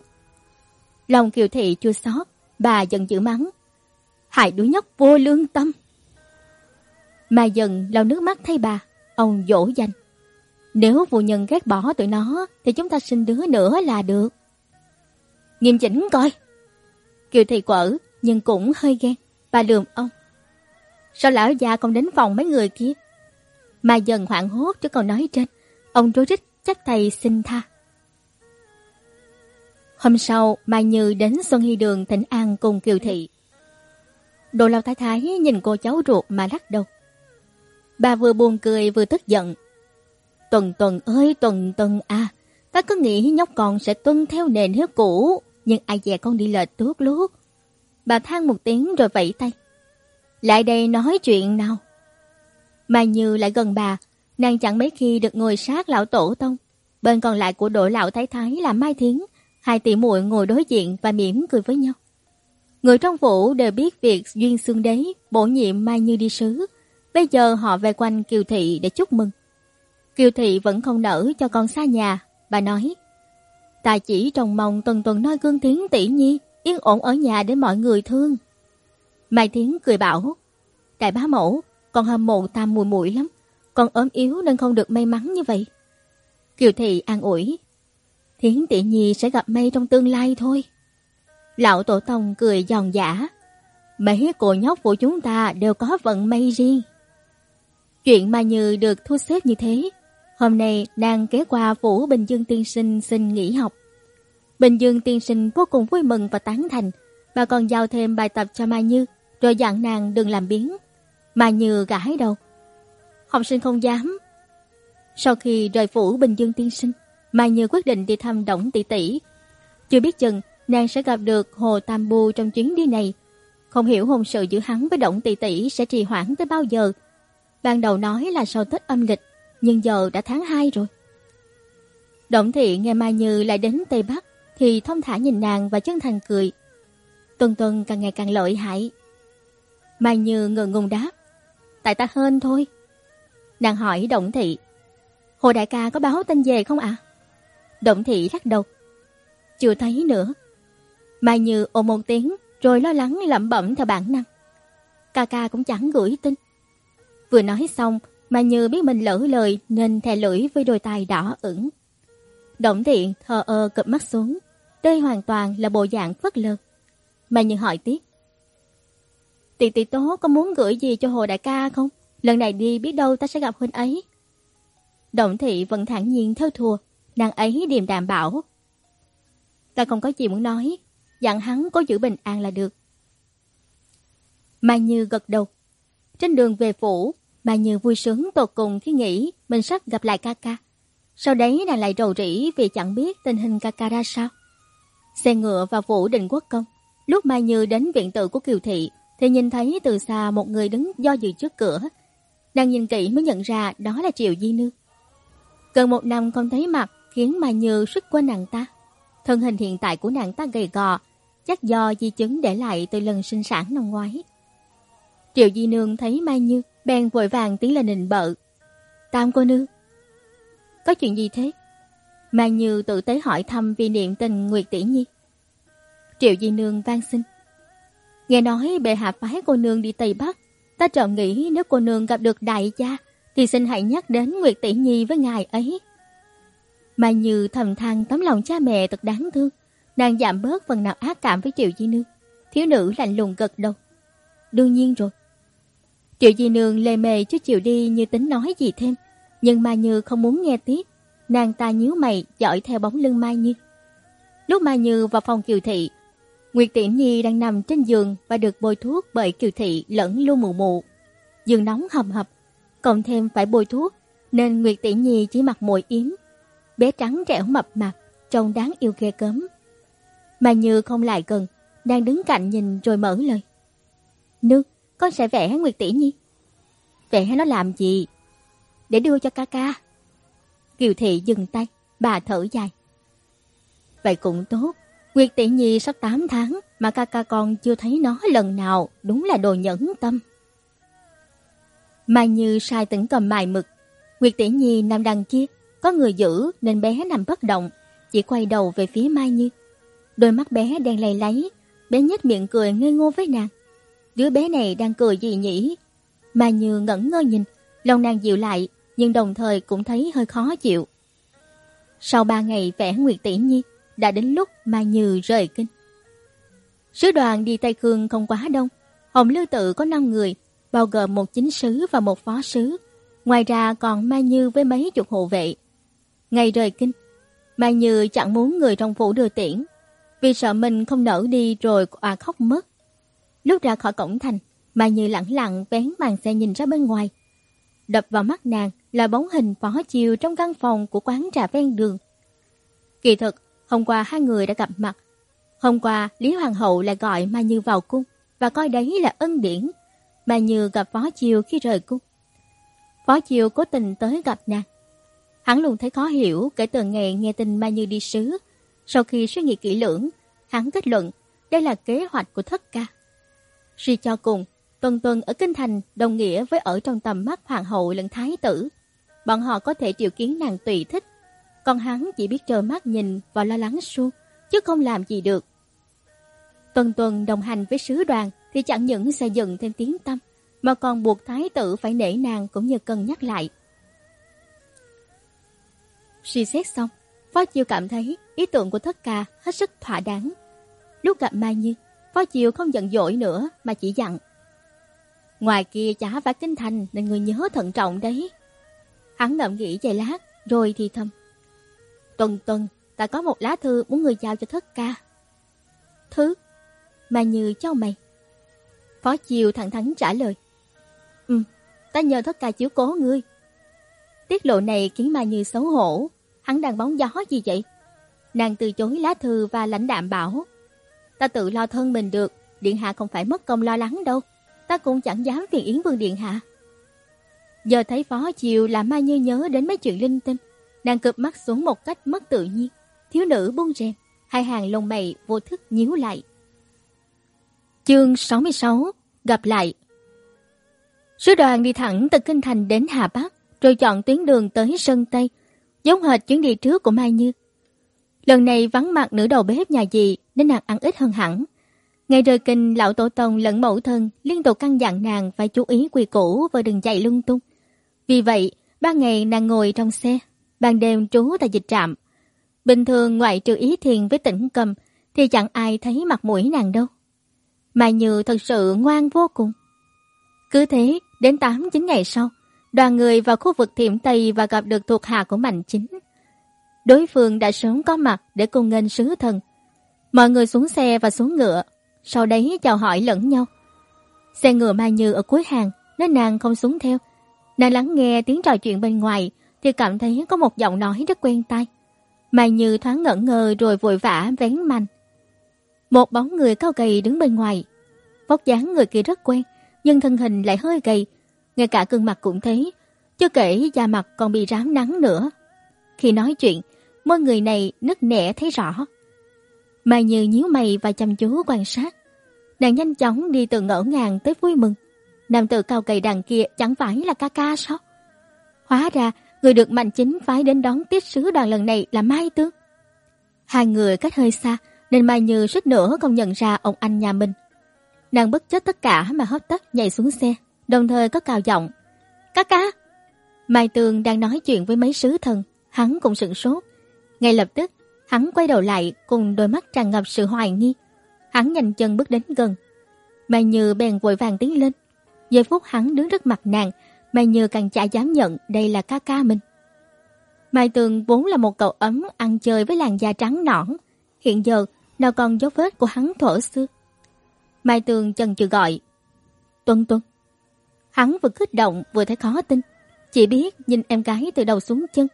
Lòng Kiều Thị chua xót, bà dần dữ mắng. Hại đứa nhóc vô lương tâm. Mà dần lau nước mắt thay bà, ông dỗ dành. Nếu phụ nhân ghét bỏ tụi nó, thì chúng ta sinh đứa nữa là được. Nghiêm chỉnh coi. Kiều Thị quở, nhưng cũng hơi ghen. Bà lườm ông. Sao lão già không đến phòng mấy người kia? Mà dần hoảng hốt trước câu nói trên. Ông rối rít chắc thầy xin tha. Hôm sau, Mai Như đến Xuân Hy Đường thịnh an cùng Kiều Thị. Đồ Lao Thái Thái nhìn cô cháu ruột mà lắc đầu. Bà vừa buồn cười vừa tức giận. Tuần tuần ơi tuần tuần à, ta cứ nghĩ nhóc con sẽ tuân theo nền hiếu cũ, nhưng ai dè con đi lệch tuốt lút. Bà than một tiếng rồi vẫy tay. Lại đây nói chuyện nào. mà Như lại gần bà, nàng chẳng mấy khi được ngồi sát lão tổ tông. Bên còn lại của đội lão thái thái là Mai Thiến, hai tỷ muội ngồi đối diện và mỉm cười với nhau. Người trong phủ đều biết việc Duyên Xương Đế bổ nhiệm Mai Như đi sứ. Bây giờ họ về quanh Kiều Thị để chúc mừng. Kiều Thị vẫn không nỡ cho con xa nhà. Bà nói, ta chỉ trồng mong tuần tuần nói gương tiếng tỷ nhi, yên ổn ở nhà để mọi người thương. Mai Thiến cười bảo, đại bá mẫu, con hâm mộ tam mùi mũi lắm, con ốm yếu nên không được may mắn như vậy. Kiều Thị an ủi, Thiến tỷ nhi sẽ gặp may trong tương lai thôi. Lão Tổ Tông cười giòn giả. Mấy cô nhóc của chúng ta đều có vận may riêng. Chuyện mà Như được thu xếp như thế. Hôm nay nàng ghé qua phủ Bình Dương Tiên Sinh xin nghỉ học. Bình Dương Tiên Sinh vô cùng vui mừng và tán thành. Bà còn giao thêm bài tập cho Mai Như, rồi dặn nàng đừng làm biến. Mai Như gãi đầu. Học sinh không dám. Sau khi rời phủ Bình Dương Tiên Sinh, Mai Như quyết định đi thăm Đổng Tỷ Tỷ. Chưa biết chừng nàng sẽ gặp được Hồ Tam Bu trong chuyến đi này. Không hiểu hôn sự giữa hắn với Động Tỷ Tỷ sẽ trì hoãn tới bao giờ. Ban đầu nói là sau Tết âm lịch, nhưng giờ đã tháng 2 rồi. Động Thị nghe Mai Như lại đến Tây Bắc, thì thông thả nhìn nàng và chân thành cười. Tuần tuần càng ngày càng lợi hại. Mai Như ngừng ngùng đáp. Tại ta hên thôi. Nàng hỏi Động Thị. Hồ đại ca có báo tin về không ạ? Động Thị lắc đầu. Chưa thấy nữa. Mai Như ôm một tiếng rồi lo lắng lẩm bẩm theo bản năng. Ca ca cũng chẳng gửi tin. Vừa nói xong, mà Như biết mình lỡ lời nên thè lưỡi với đôi tay đỏ ửng. Động thiện thờ ơ cụp mắt xuống. Đây hoàn toàn là bộ dạng phất lực. Mà Như hỏi tiếp. Tỷ tỷ tố có muốn gửi gì cho Hồ Đại ca không? Lần này đi biết đâu ta sẽ gặp huynh ấy. Động thị vẫn thản nhiên theo thua, Nàng ấy điềm đạm bảo. Ta không có gì muốn nói dặn hắn có giữ bình an là được. Mai Như gật đầu. Trên đường về phủ, Mai Như vui sướng tột cùng khi nghĩ mình sắp gặp lại ca ca. Sau đấy nàng lại rầu rĩ vì chẳng biết tình hình ca ca ra sao. Xe ngựa vào phủ định quốc công. Lúc Mai Như đến viện tự của Kiều Thị thì nhìn thấy từ xa một người đứng do dự trước cửa. Nàng nhìn kỹ mới nhận ra đó là Triệu Di Nương. Gần một năm không thấy mặt khiến Mai Như sức quên nàng ta. Thân hình hiện tại của nàng ta gầy gò, chắc do di chứng để lại từ lần sinh sản năm ngoái. Triệu Di Nương thấy Mai Như, bèn vội vàng tiến lên nịnh bợ. Tam cô nương. Có chuyện gì thế? mà Như tự tế hỏi thăm vì niệm tình Nguyệt Tỷ Nhi. Triệu Di Nương van xin. Nghe nói bệ hạ phái cô nương đi Tây Bắc, ta trộm nghĩ nếu cô nương gặp được đại gia, thì xin hãy nhắc đến Nguyệt Tỷ Nhi với ngài ấy. mà Như thầm than tấm lòng cha mẹ thật đáng thương nàng giảm bớt phần nào ác cảm với Triệu Di Nương. Thiếu nữ lạnh lùng gật đầu. Đương nhiên rồi. Triệu Di Nương lề mề chứ chịu đi như tính nói gì thêm. Nhưng Mai Như không muốn nghe tiếp. Nàng ta nhíu mày dõi theo bóng lưng Mai Như. Lúc Mai Như vào phòng Kiều Thị, Nguyệt Tỷ Nhi đang nằm trên giường và được bôi thuốc bởi Kiều Thị lẫn lưu mụ mụ. Giường nóng hầm hập, cộng thêm phải bôi thuốc, nên Nguyệt Tỷ Nhi chỉ mặc mồi yếm. Bé trắng trẻo mập mạp, trông đáng yêu ghê cấm. mai Như không lại gần, đang đứng cạnh nhìn rồi mở lời. nước con sẽ vẽ Nguyệt Tỷ Nhi. Vẽ nó làm gì? Để đưa cho ca ca. Kiều Thị dừng tay, bà thở dài. Vậy cũng tốt, Nguyệt Tỷ Nhi sắp 8 tháng mà ca ca con chưa thấy nó lần nào, đúng là đồ nhẫn tâm. Mai Như sai tỉnh cầm mài mực. Nguyệt Tỷ Nhi nằm đằng kia, có người giữ nên bé nằm bất động, chỉ quay đầu về phía Mai Như. Đôi mắt bé đen lầy lấy, bé nhếch miệng cười ngây ngô với nàng. Đứa bé này đang cười gì nhỉ? Mà Như ngẩn ngơ nhìn, lòng nàng dịu lại, nhưng đồng thời cũng thấy hơi khó chịu. Sau ba ngày vẽ Nguyệt Tỷ Nhi, đã đến lúc Mai Như rời kinh. Sứ đoàn đi Tây Khương không quá đông, Hồng Lưu Tự có 5 người, bao gồm một chính sứ và một phó sứ. Ngoài ra còn Mai Như với mấy chục hộ vệ. Ngày rời kinh, Mai Như chẳng muốn người trong phủ đưa tiễn, vì sợ mình không nở đi rồi à khóc mất. Lúc ra khỏi cổng thành, Mai Như lặng lặng vén màn xe nhìn ra bên ngoài. Đập vào mắt nàng là bóng hình phó chiều trong căn phòng của quán trà ven đường. Kỳ thực, hôm qua hai người đã gặp mặt. Hôm qua, Lý Hoàng hậu lại gọi Mai Như vào cung và coi đấy là ân điển. Mai Như gặp Phó Chiêu khi rời cung. Phó Chiêu cố tình tới gặp nàng. Hắn luôn thấy khó hiểu kể từ ngày nghe tin Mai Như đi sứ. Sau khi suy nghĩ kỹ lưỡng, hắn kết luận đây là kế hoạch của thất ca. Suy cho cùng, tuần tuần ở Kinh Thành đồng nghĩa với ở trong tầm mắt hoàng hậu lẫn thái tử. Bọn họ có thể triệu kiến nàng tùy thích, còn hắn chỉ biết trơ mắt nhìn và lo lắng suốt, chứ không làm gì được. Tuần tuần đồng hành với sứ đoàn thì chẳng những xây dựng thêm tiếng tâm, mà còn buộc thái tử phải nể nàng cũng như cân nhắc lại. Suy xét xong, Phó Chiêu cảm thấy ý tưởng của thất ca hết sức thỏa đáng. Lúc gặp Mai Như, Phó chiều không giận dỗi nữa mà chỉ dặn. Ngoài kia chả phải kinh thành nên người nhớ thận trọng đấy. Hắn ngậm nghĩ vài lát rồi thì thầm. Tuần tuần, ta có một lá thư muốn người giao cho thất ca. Thứ? mà Như cho mày. Phó chiều thẳng thắn trả lời. Ừ, ta nhờ thất ca chiếu cố ngươi. Tiết lộ này khiến Mai Như xấu hổ. Hắn đang bóng gió gì vậy? Nàng từ chối lá thư và lãnh đạm bảo. Ta tự lo thân mình được, Điện Hạ không phải mất công lo lắng đâu. Ta cũng chẳng dám phiền Yến Vương Điện Hạ. Giờ thấy Phó Chiều là Mai Như nhớ đến mấy chuyện linh tinh. Nàng cụp mắt xuống một cách mất tự nhiên. Thiếu nữ buông rèm, hai hàng lông mày vô thức nhíu lại. Chương 66 Gặp lại Sứ đoàn đi thẳng từ Kinh Thành đến Hà Bắc, rồi chọn tuyến đường tới Sơn Tây, giống hệt chuyến đi trước của Mai Như. Lần này vắng mặt nữ đầu bếp nhà dì nên nàng ăn ít hơn hẳn. Ngày rời kinh, lão tổ tông lẫn mẫu thân liên tục căn dặn nàng phải chú ý quy củ và đừng chạy lung tung. Vì vậy, ba ngày nàng ngồi trong xe, ban đêm trú tại dịch trạm. Bình thường ngoại trừ ý thiền với tỉnh cầm thì chẳng ai thấy mặt mũi nàng đâu. Mai Như thật sự ngoan vô cùng. Cứ thế, đến 8-9 ngày sau, đoàn người vào khu vực thiểm Tây và gặp được thuộc hạ của Mạnh Chính. Đối phương đã sớm có mặt để cùng nghênh sứ thần. Mọi người xuống xe và xuống ngựa, sau đấy chào hỏi lẫn nhau. Xe ngựa Mai Như ở cuối hàng, nên nàng không xuống theo. Nàng lắng nghe tiếng trò chuyện bên ngoài thì cảm thấy có một giọng nói rất quen tai. Mai Như thoáng ngẩn ngơ rồi vội vã vén manh. Một bóng người cao gầy đứng bên ngoài. Vóc dáng người kia rất quen, nhưng thân hình lại hơi gầy, ngay cả gương mặt cũng thế, chưa kể da mặt còn bị rám nắng nữa. Khi nói chuyện, môi người này nứt nẻ thấy rõ. Mai Như nhíu mày và chăm chú quan sát. Nàng nhanh chóng đi từ ngỡ ngàng tới vui mừng. Nam tử cao gầy đằng kia chẳng phải là ca ca sao? Hóa ra, người được mạnh chính phái đến đón tiết sứ đoàn lần này là Mai Tương. Hai người cách hơi xa, nên Mai Như suýt nữa không nhận ra ông anh nhà mình. Nàng bất chấp tất cả mà hấp tấp nhảy xuống xe, đồng thời có cào giọng. Cá cá! Mai Tường đang nói chuyện với mấy sứ thần, hắn cũng sửng sốt. Ngay lập tức, hắn quay đầu lại cùng đôi mắt tràn ngập sự hoài nghi. Hắn nhanh chân bước đến gần. Mai Như bèn vội vàng tiến lên. Giây phút hắn đứng trước mặt nàng, Mai Như càng chả dám nhận đây là ca ca mình. Mai Tường vốn là một cậu ấm ăn chơi với làn da trắng nõn. Hiện giờ, nào còn dấu vết của hắn thổ xưa. Mai Tường chần chừ gọi. Tuân Tuân. Hắn vừa kích động vừa thấy khó tin. Chỉ biết nhìn em gái từ đầu xuống chân.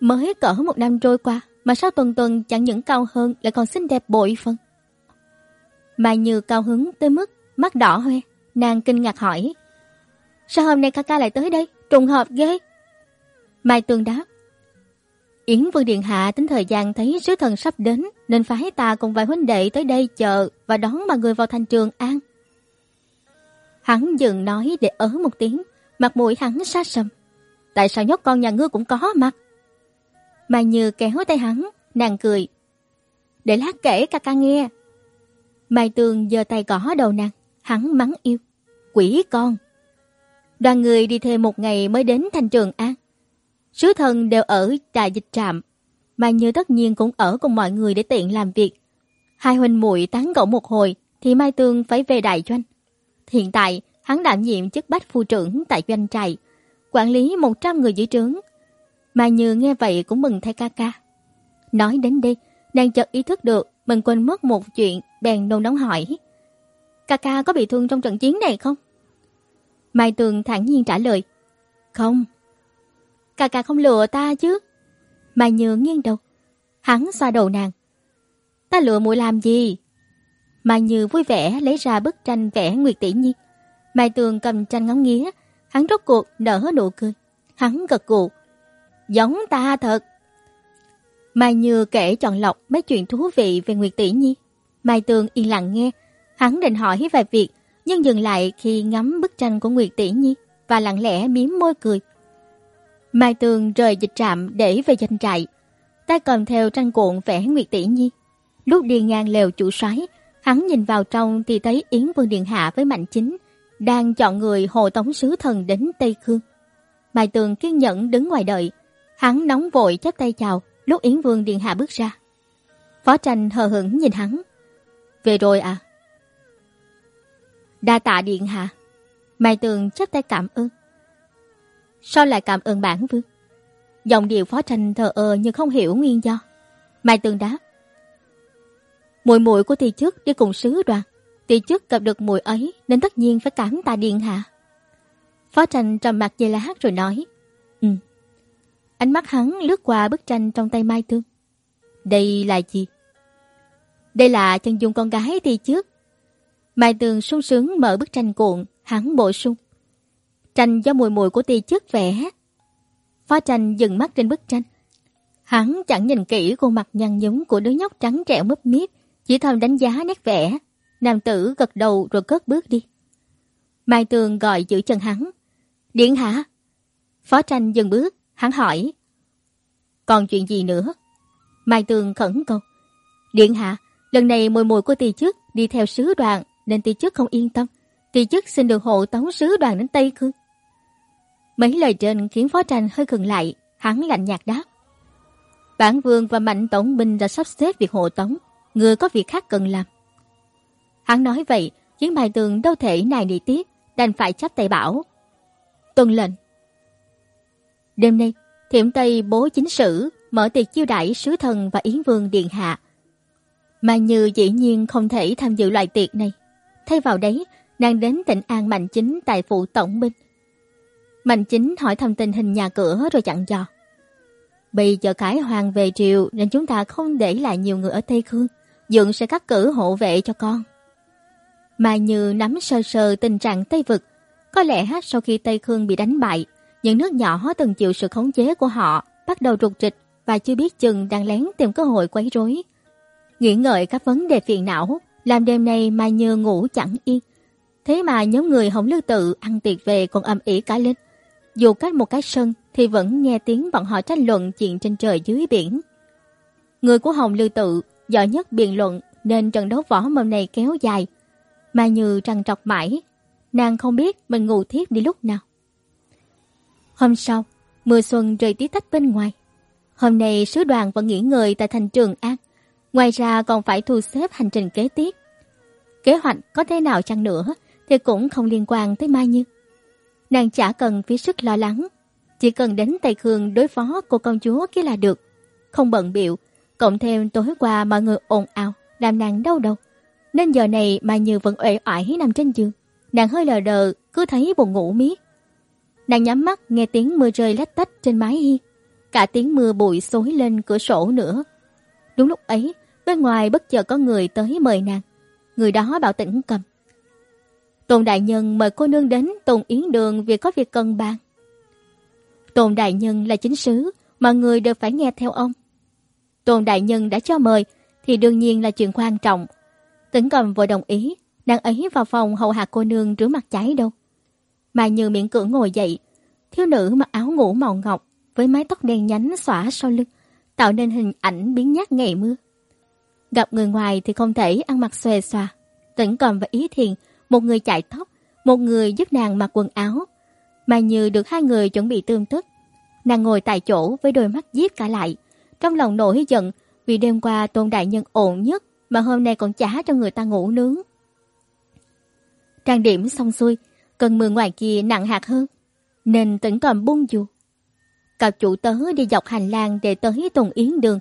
Mới cỡ một năm trôi qua mà sao Tuần Tuần chẳng những cao hơn lại còn xinh đẹp bội phần. Mai Như cao hứng tới mức mắt đỏ hoe. Nàng kinh ngạc hỏi. Sao hôm nay ca ca lại tới đây? Trùng hợp ghê. Mai Tường đáp. Yến Vương Điện Hạ tính thời gian thấy sứ thần sắp đến nên phái ta cùng vài huynh đệ tới đây chờ và đón mọi người vào thành trường An. Hắn dừng nói để ớ một tiếng, mặt mũi hắn xa sầm. Tại sao nhóc con nhà ngươi cũng có mặt? Mai Như kéo tay hắn, nàng cười. Để lát kể ca ca nghe. Mai Tường giơ tay gõ đầu nàng, hắn mắng yêu. Quỷ con! Đoàn người đi thêm một ngày mới đến thành trường An. Sứ thần đều ở trại dịch trạm, mà Như tất nhiên cũng ở cùng mọi người để tiện làm việc. Hai huynh muội tán gẫu một hồi thì Mai Tương phải về đại doanh. Hiện tại, hắn đảm nhiệm chức bách phu trưởng tại doanh trại, quản lý 100 người dưới trướng mà Như nghe vậy cũng mừng thay ca ca. Nói đến đây, nàng chợt ý thức được mình quên mất một chuyện, bèn nôn nóng hỏi. Ca ca có bị thương trong trận chiến này không? Mai Tường thản nhiên trả lời. Không, ca ca không lừa ta chứ. Mai Như nghiêng đầu. Hắn xoa đầu nàng. Ta lừa muội làm gì? Mai Như vui vẻ lấy ra bức tranh vẽ Nguyệt Tỷ Nhi. Mai Tường cầm tranh ngắm nghía, hắn rốt cuộc nở nụ cười. Hắn gật gù. Giống ta thật. Mai Như kể chọn lọc mấy chuyện thú vị về Nguyệt Tỷ Nhi. Mai Tường yên lặng nghe. Hắn định hỏi vài việc, nhưng dừng lại khi ngắm bức tranh của Nguyệt Tỷ Nhi và lặng lẽ miếm môi cười. Mai Tường rời dịch trạm để về doanh trại. Tay cầm theo tranh cuộn vẽ Nguyệt Tỷ Nhi. Lúc đi ngang lều chủ soái, hắn nhìn vào trong thì thấy Yến Vương Điện Hạ với Mạnh Chính đang chọn người hộ tống sứ thần đến Tây Khương. Mai Tường kiên nhẫn đứng ngoài đợi, hắn nóng vội chắp tay chào, lúc Yến Vương Điện Hạ bước ra. Phó tranh hờ hững nhìn hắn. Về rồi à? Đa tạ Điện Hạ. Mai Tường chắp tay cảm ơn. Sao lại cảm ơn bản vương? Giọng điệu phó tranh thờ ơ nhưng không hiểu nguyên do. Mai Tường đáp. mùi muội của tỷ chức đi cùng sứ đoàn. Tỷ chức gặp được mùi ấy nên tất nhiên phải cảm tạ điện hạ. Phó tranh trầm mặt dây lát rồi nói. Ừ. Ánh mắt hắn lướt qua bức tranh trong tay Mai thương Đây là gì? Đây là chân dung con gái thì trước. Mai Tường sung sướng mở bức tranh cuộn, hắn bổ sung. Tranh do mùi mùi của ti chức vẽ. Phó tranh dừng mắt trên bức tranh. Hắn chẳng nhìn kỹ khuôn mặt nhăn nhúm của đứa nhóc trắng trẻo mấp miết, chỉ thầm đánh giá nét vẽ. Nam tử gật đầu rồi cất bước đi. Mai Tường gọi giữ chân hắn. Điện hả? Phó tranh dừng bước, hắn hỏi. Còn chuyện gì nữa? Mai Tường khẩn cầu. Điện hạ, lần này mùi mùi của tỷ chức đi theo sứ đoàn nên tỷ chức không yên tâm. Tỷ chức xin được hộ tống sứ đoàn đến Tây Khương. Mấy lời trên khiến Phó Tranh hơi khừng lại, hắn lạnh nhạt đáp. Bản vương và mạnh tổng binh đã sắp xếp việc hộ tống, người có việc khác cần làm. Hắn nói vậy, khiến bài tường đâu thể này đi tiếp, đành phải chấp tay bảo. Tuân lệnh. Đêm nay, thiểm Tây bố chính sử mở tiệc chiêu đãi sứ thần và yến vương điện hạ. Mà như dĩ nhiên không thể tham dự loại tiệc này. Thay vào đấy, nàng đến tỉnh An Mạnh Chính tại phụ tổng binh. Mạnh Chính hỏi thăm tình hình nhà cửa rồi chặn dò. Bây giờ cải hoàng về triều nên chúng ta không để lại nhiều người ở Tây Khương. Dượng sẽ cắt cử hộ vệ cho con. Mà như nắm sơ sơ tình trạng Tây Vực. Có lẽ sau khi Tây Khương bị đánh bại, những nước nhỏ từng chịu sự khống chế của họ bắt đầu rụt rịch và chưa biết chừng đang lén tìm cơ hội quấy rối. Nghĩ ngợi các vấn đề phiền não, làm đêm nay Mai Như ngủ chẳng yên. Thế mà nhóm người Hồng Lưu Tự ăn tiệc về còn âm ỉ cả lên. Dù cách một cái sân thì vẫn nghe tiếng bọn họ tranh luận chuyện trên trời dưới biển. Người của Hồng Lưu Tự giỏi nhất biện luận nên trận đấu võ mồm này kéo dài. Mà như trằn trọc mãi, nàng không biết mình ngủ thiếp đi lúc nào. Hôm sau, mưa xuân rơi tí tách bên ngoài. Hôm nay sứ đoàn vẫn nghỉ ngơi tại thành Trường An. Ngoài ra còn phải thu xếp hành trình kế tiếp. Kế hoạch có thế nào chăng nữa thì cũng không liên quan tới Mai Như. Nàng chả cần phí sức lo lắng, chỉ cần đến Tây Khương đối phó cô công chúa kia là được. Không bận biệu, cộng thêm tối qua mọi người ồn ào, làm nàng đau đầu. Nên giờ này Mai Như vẫn uể oải nằm trên giường. Nàng hơi lờ đờ, cứ thấy buồn ngủ miết. Nàng nhắm mắt nghe tiếng mưa rơi lách tách trên mái hiên. Cả tiếng mưa bụi xối lên cửa sổ nữa. Đúng lúc ấy, bên ngoài bất chợt có người tới mời nàng. Người đó bảo tĩnh cầm. Tôn Đại Nhân mời cô nương đến Tôn Yến Đường vì có việc cần bàn. Tôn Đại Nhân là chính sứ, mọi người đều phải nghe theo ông. Tôn Đại Nhân đã cho mời, thì đương nhiên là chuyện quan trọng. Tĩnh cầm vội đồng ý, nàng ấy vào phòng hầu hạ cô nương rửa mặt cháy đâu. Mà như miệng cưỡng ngồi dậy, thiếu nữ mặc áo ngủ màu ngọc với mái tóc đen nhánh xõa sau lưng, tạo nên hình ảnh biến nhát ngày mưa. Gặp người ngoài thì không thể ăn mặc xòe xòa. Tĩnh còn và Ý Thiền một người chạy tóc, một người giúp nàng mặc quần áo. Mà như được hai người chuẩn bị tương tức. Nàng ngồi tại chỗ với đôi mắt díp cả lại. Trong lòng nổi giận vì đêm qua tôn đại nhân ổn nhất mà hôm nay còn trả cho người ta ngủ nướng. Trang điểm xong xuôi, cơn mưa ngoài kia nặng hạt hơn, nên tỉnh còn buông dù. Cậu chủ tớ đi dọc hành lang để tới Tùng Yến Đường.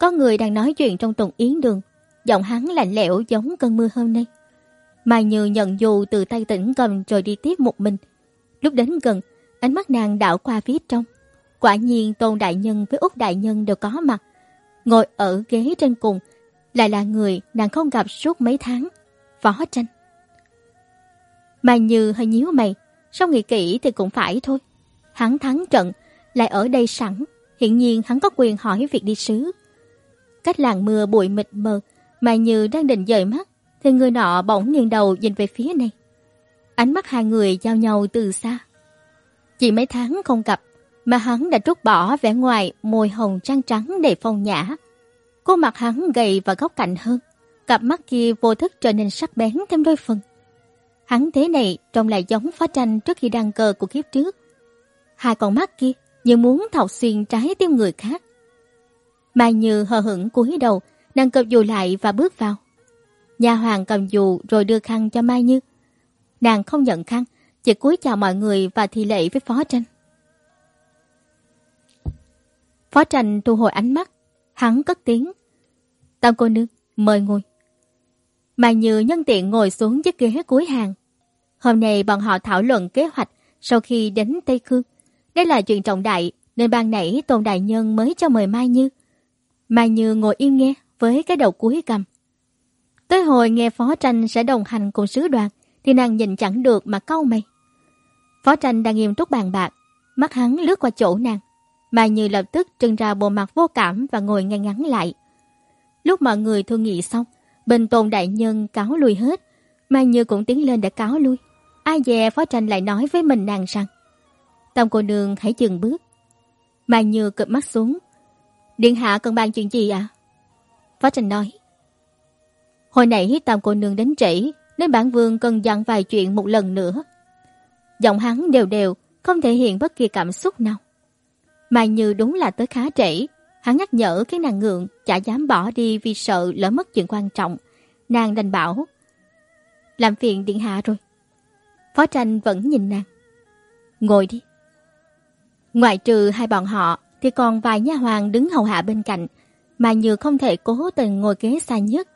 Có người đang nói chuyện trong Tùng Yến Đường, giọng hắn lạnh lẽo giống cơn mưa hôm nay. Mai Như nhận dù từ tay tỉnh cầm rồi đi tiếp một mình. Lúc đến gần, ánh mắt nàng đảo qua phía trong. Quả nhiên Tôn Đại Nhân với Úc Đại Nhân đều có mặt. Ngồi ở ghế trên cùng, lại là người nàng không gặp suốt mấy tháng. Phó tranh. Mà Như hơi nhíu mày, sau nghĩ kỹ thì cũng phải thôi. Hắn thắng trận, lại ở đây sẵn, hiện nhiên hắn có quyền hỏi việc đi sứ. Cách làng mưa bụi mịt mờ, mà Như đang định dời mắt, thì người nọ bỗng nghiêng đầu nhìn về phía này. Ánh mắt hai người giao nhau từ xa. Chỉ mấy tháng không gặp, mà hắn đã trút bỏ vẻ ngoài môi hồng trăng trắng đầy phong nhã. Cô mặt hắn gầy và góc cạnh hơn, cặp mắt kia vô thức trở nên sắc bén thêm đôi phần. Hắn thế này trông lại giống phá tranh trước khi đăng cơ của kiếp trước. Hai con mắt kia như muốn thọc xuyên trái tim người khác. Mai Như hờ hững cúi đầu, nàng cập dù lại và bước vào. Nhà hoàng cầm dù rồi đưa khăn cho Mai Như. Nàng không nhận khăn, chỉ cúi chào mọi người và thi lễ với phó tranh. Phó tranh thu hồi ánh mắt, hắn cất tiếng. Tam cô nương, mời ngồi. Mai Như nhân tiện ngồi xuống chiếc ghế cuối hàng. Hôm nay bọn họ thảo luận kế hoạch sau khi đến Tây Khương. Đây là chuyện trọng đại nên ban nãy Tôn Đại Nhân mới cho mời Mai Như. Mai Như ngồi im nghe với cái đầu cuối cầm. Tới hồi nghe Phó Tranh sẽ đồng hành cùng sứ đoàn thì nàng nhìn chẳng được mà cau mày. Phó Tranh đang nghiêm túc bàn bạc, mắt hắn lướt qua chỗ nàng. Mai Như lập tức trưng ra bộ mặt vô cảm và ngồi ngay ngắn lại. Lúc mọi người thương nghị xong, bên Tôn Đại Nhân cáo lui hết, Mai Như cũng tiến lên để cáo lui. Ai dè Phó Tranh lại nói với mình nàng rằng Tông cô nương hãy dừng bước. Mai Như cụp mắt xuống. Điện hạ cần bàn chuyện gì ạ? À? Phó Tranh nói. Hồi nãy Tam cô nương đến trễ, nên bản vương cần dặn vài chuyện một lần nữa. Giọng hắn đều đều, không thể hiện bất kỳ cảm xúc nào. Mai Như đúng là tới khá trễ. Hắn nhắc nhở cái nàng ngượng, chả dám bỏ đi vì sợ lỡ mất chuyện quan trọng. Nàng đành bảo, làm phiền điện hạ rồi. Phó tranh vẫn nhìn nàng. Ngồi đi. Ngoại trừ hai bọn họ, thì còn vài nha hoàng đứng hầu hạ bên cạnh, mà như không thể cố tình ngồi ghế xa nhất.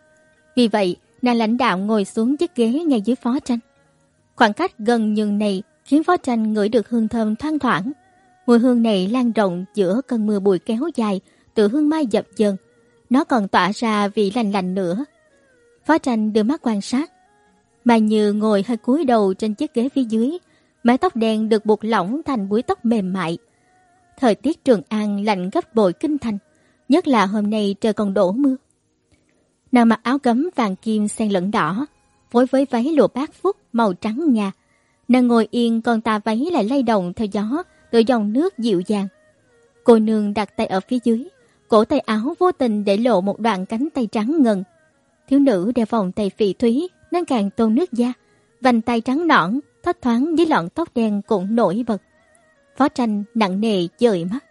Vì vậy, nàng lãnh đạo ngồi xuống chiếc ghế ngay dưới phó tranh. Khoảng cách gần nhường này khiến phó tranh ngửi được hương thơm thoang thoảng. Mùi hương này lan rộng giữa cơn mưa bụi kéo dài, từ hương mai dập dần. Nó còn tỏa ra vị lành lành nữa. Phó tranh đưa mắt quan sát. Mà như ngồi hơi cúi đầu trên chiếc ghế phía dưới, mái tóc đen được buộc lỏng thành búi tóc mềm mại. Thời tiết Trường An lạnh gấp bội kinh thành, nhất là hôm nay trời còn đổ mưa. Nàng mặc áo gấm vàng kim xen lẫn đỏ, phối với váy lụa bát phúc màu trắng nhà. Nàng ngồi yên còn tà váy lại lay động theo gió từ dòng nước dịu dàng. Cô nương đặt tay ở phía dưới, cổ tay áo vô tình để lộ một đoạn cánh tay trắng ngần. Thiếu nữ đeo vòng tay phỉ thúy nên càng tôn nước da, vành tay trắng nõn, thấp thoáng dưới lọn tóc đen cũng nổi bật. Phó tranh nặng nề dời mắt.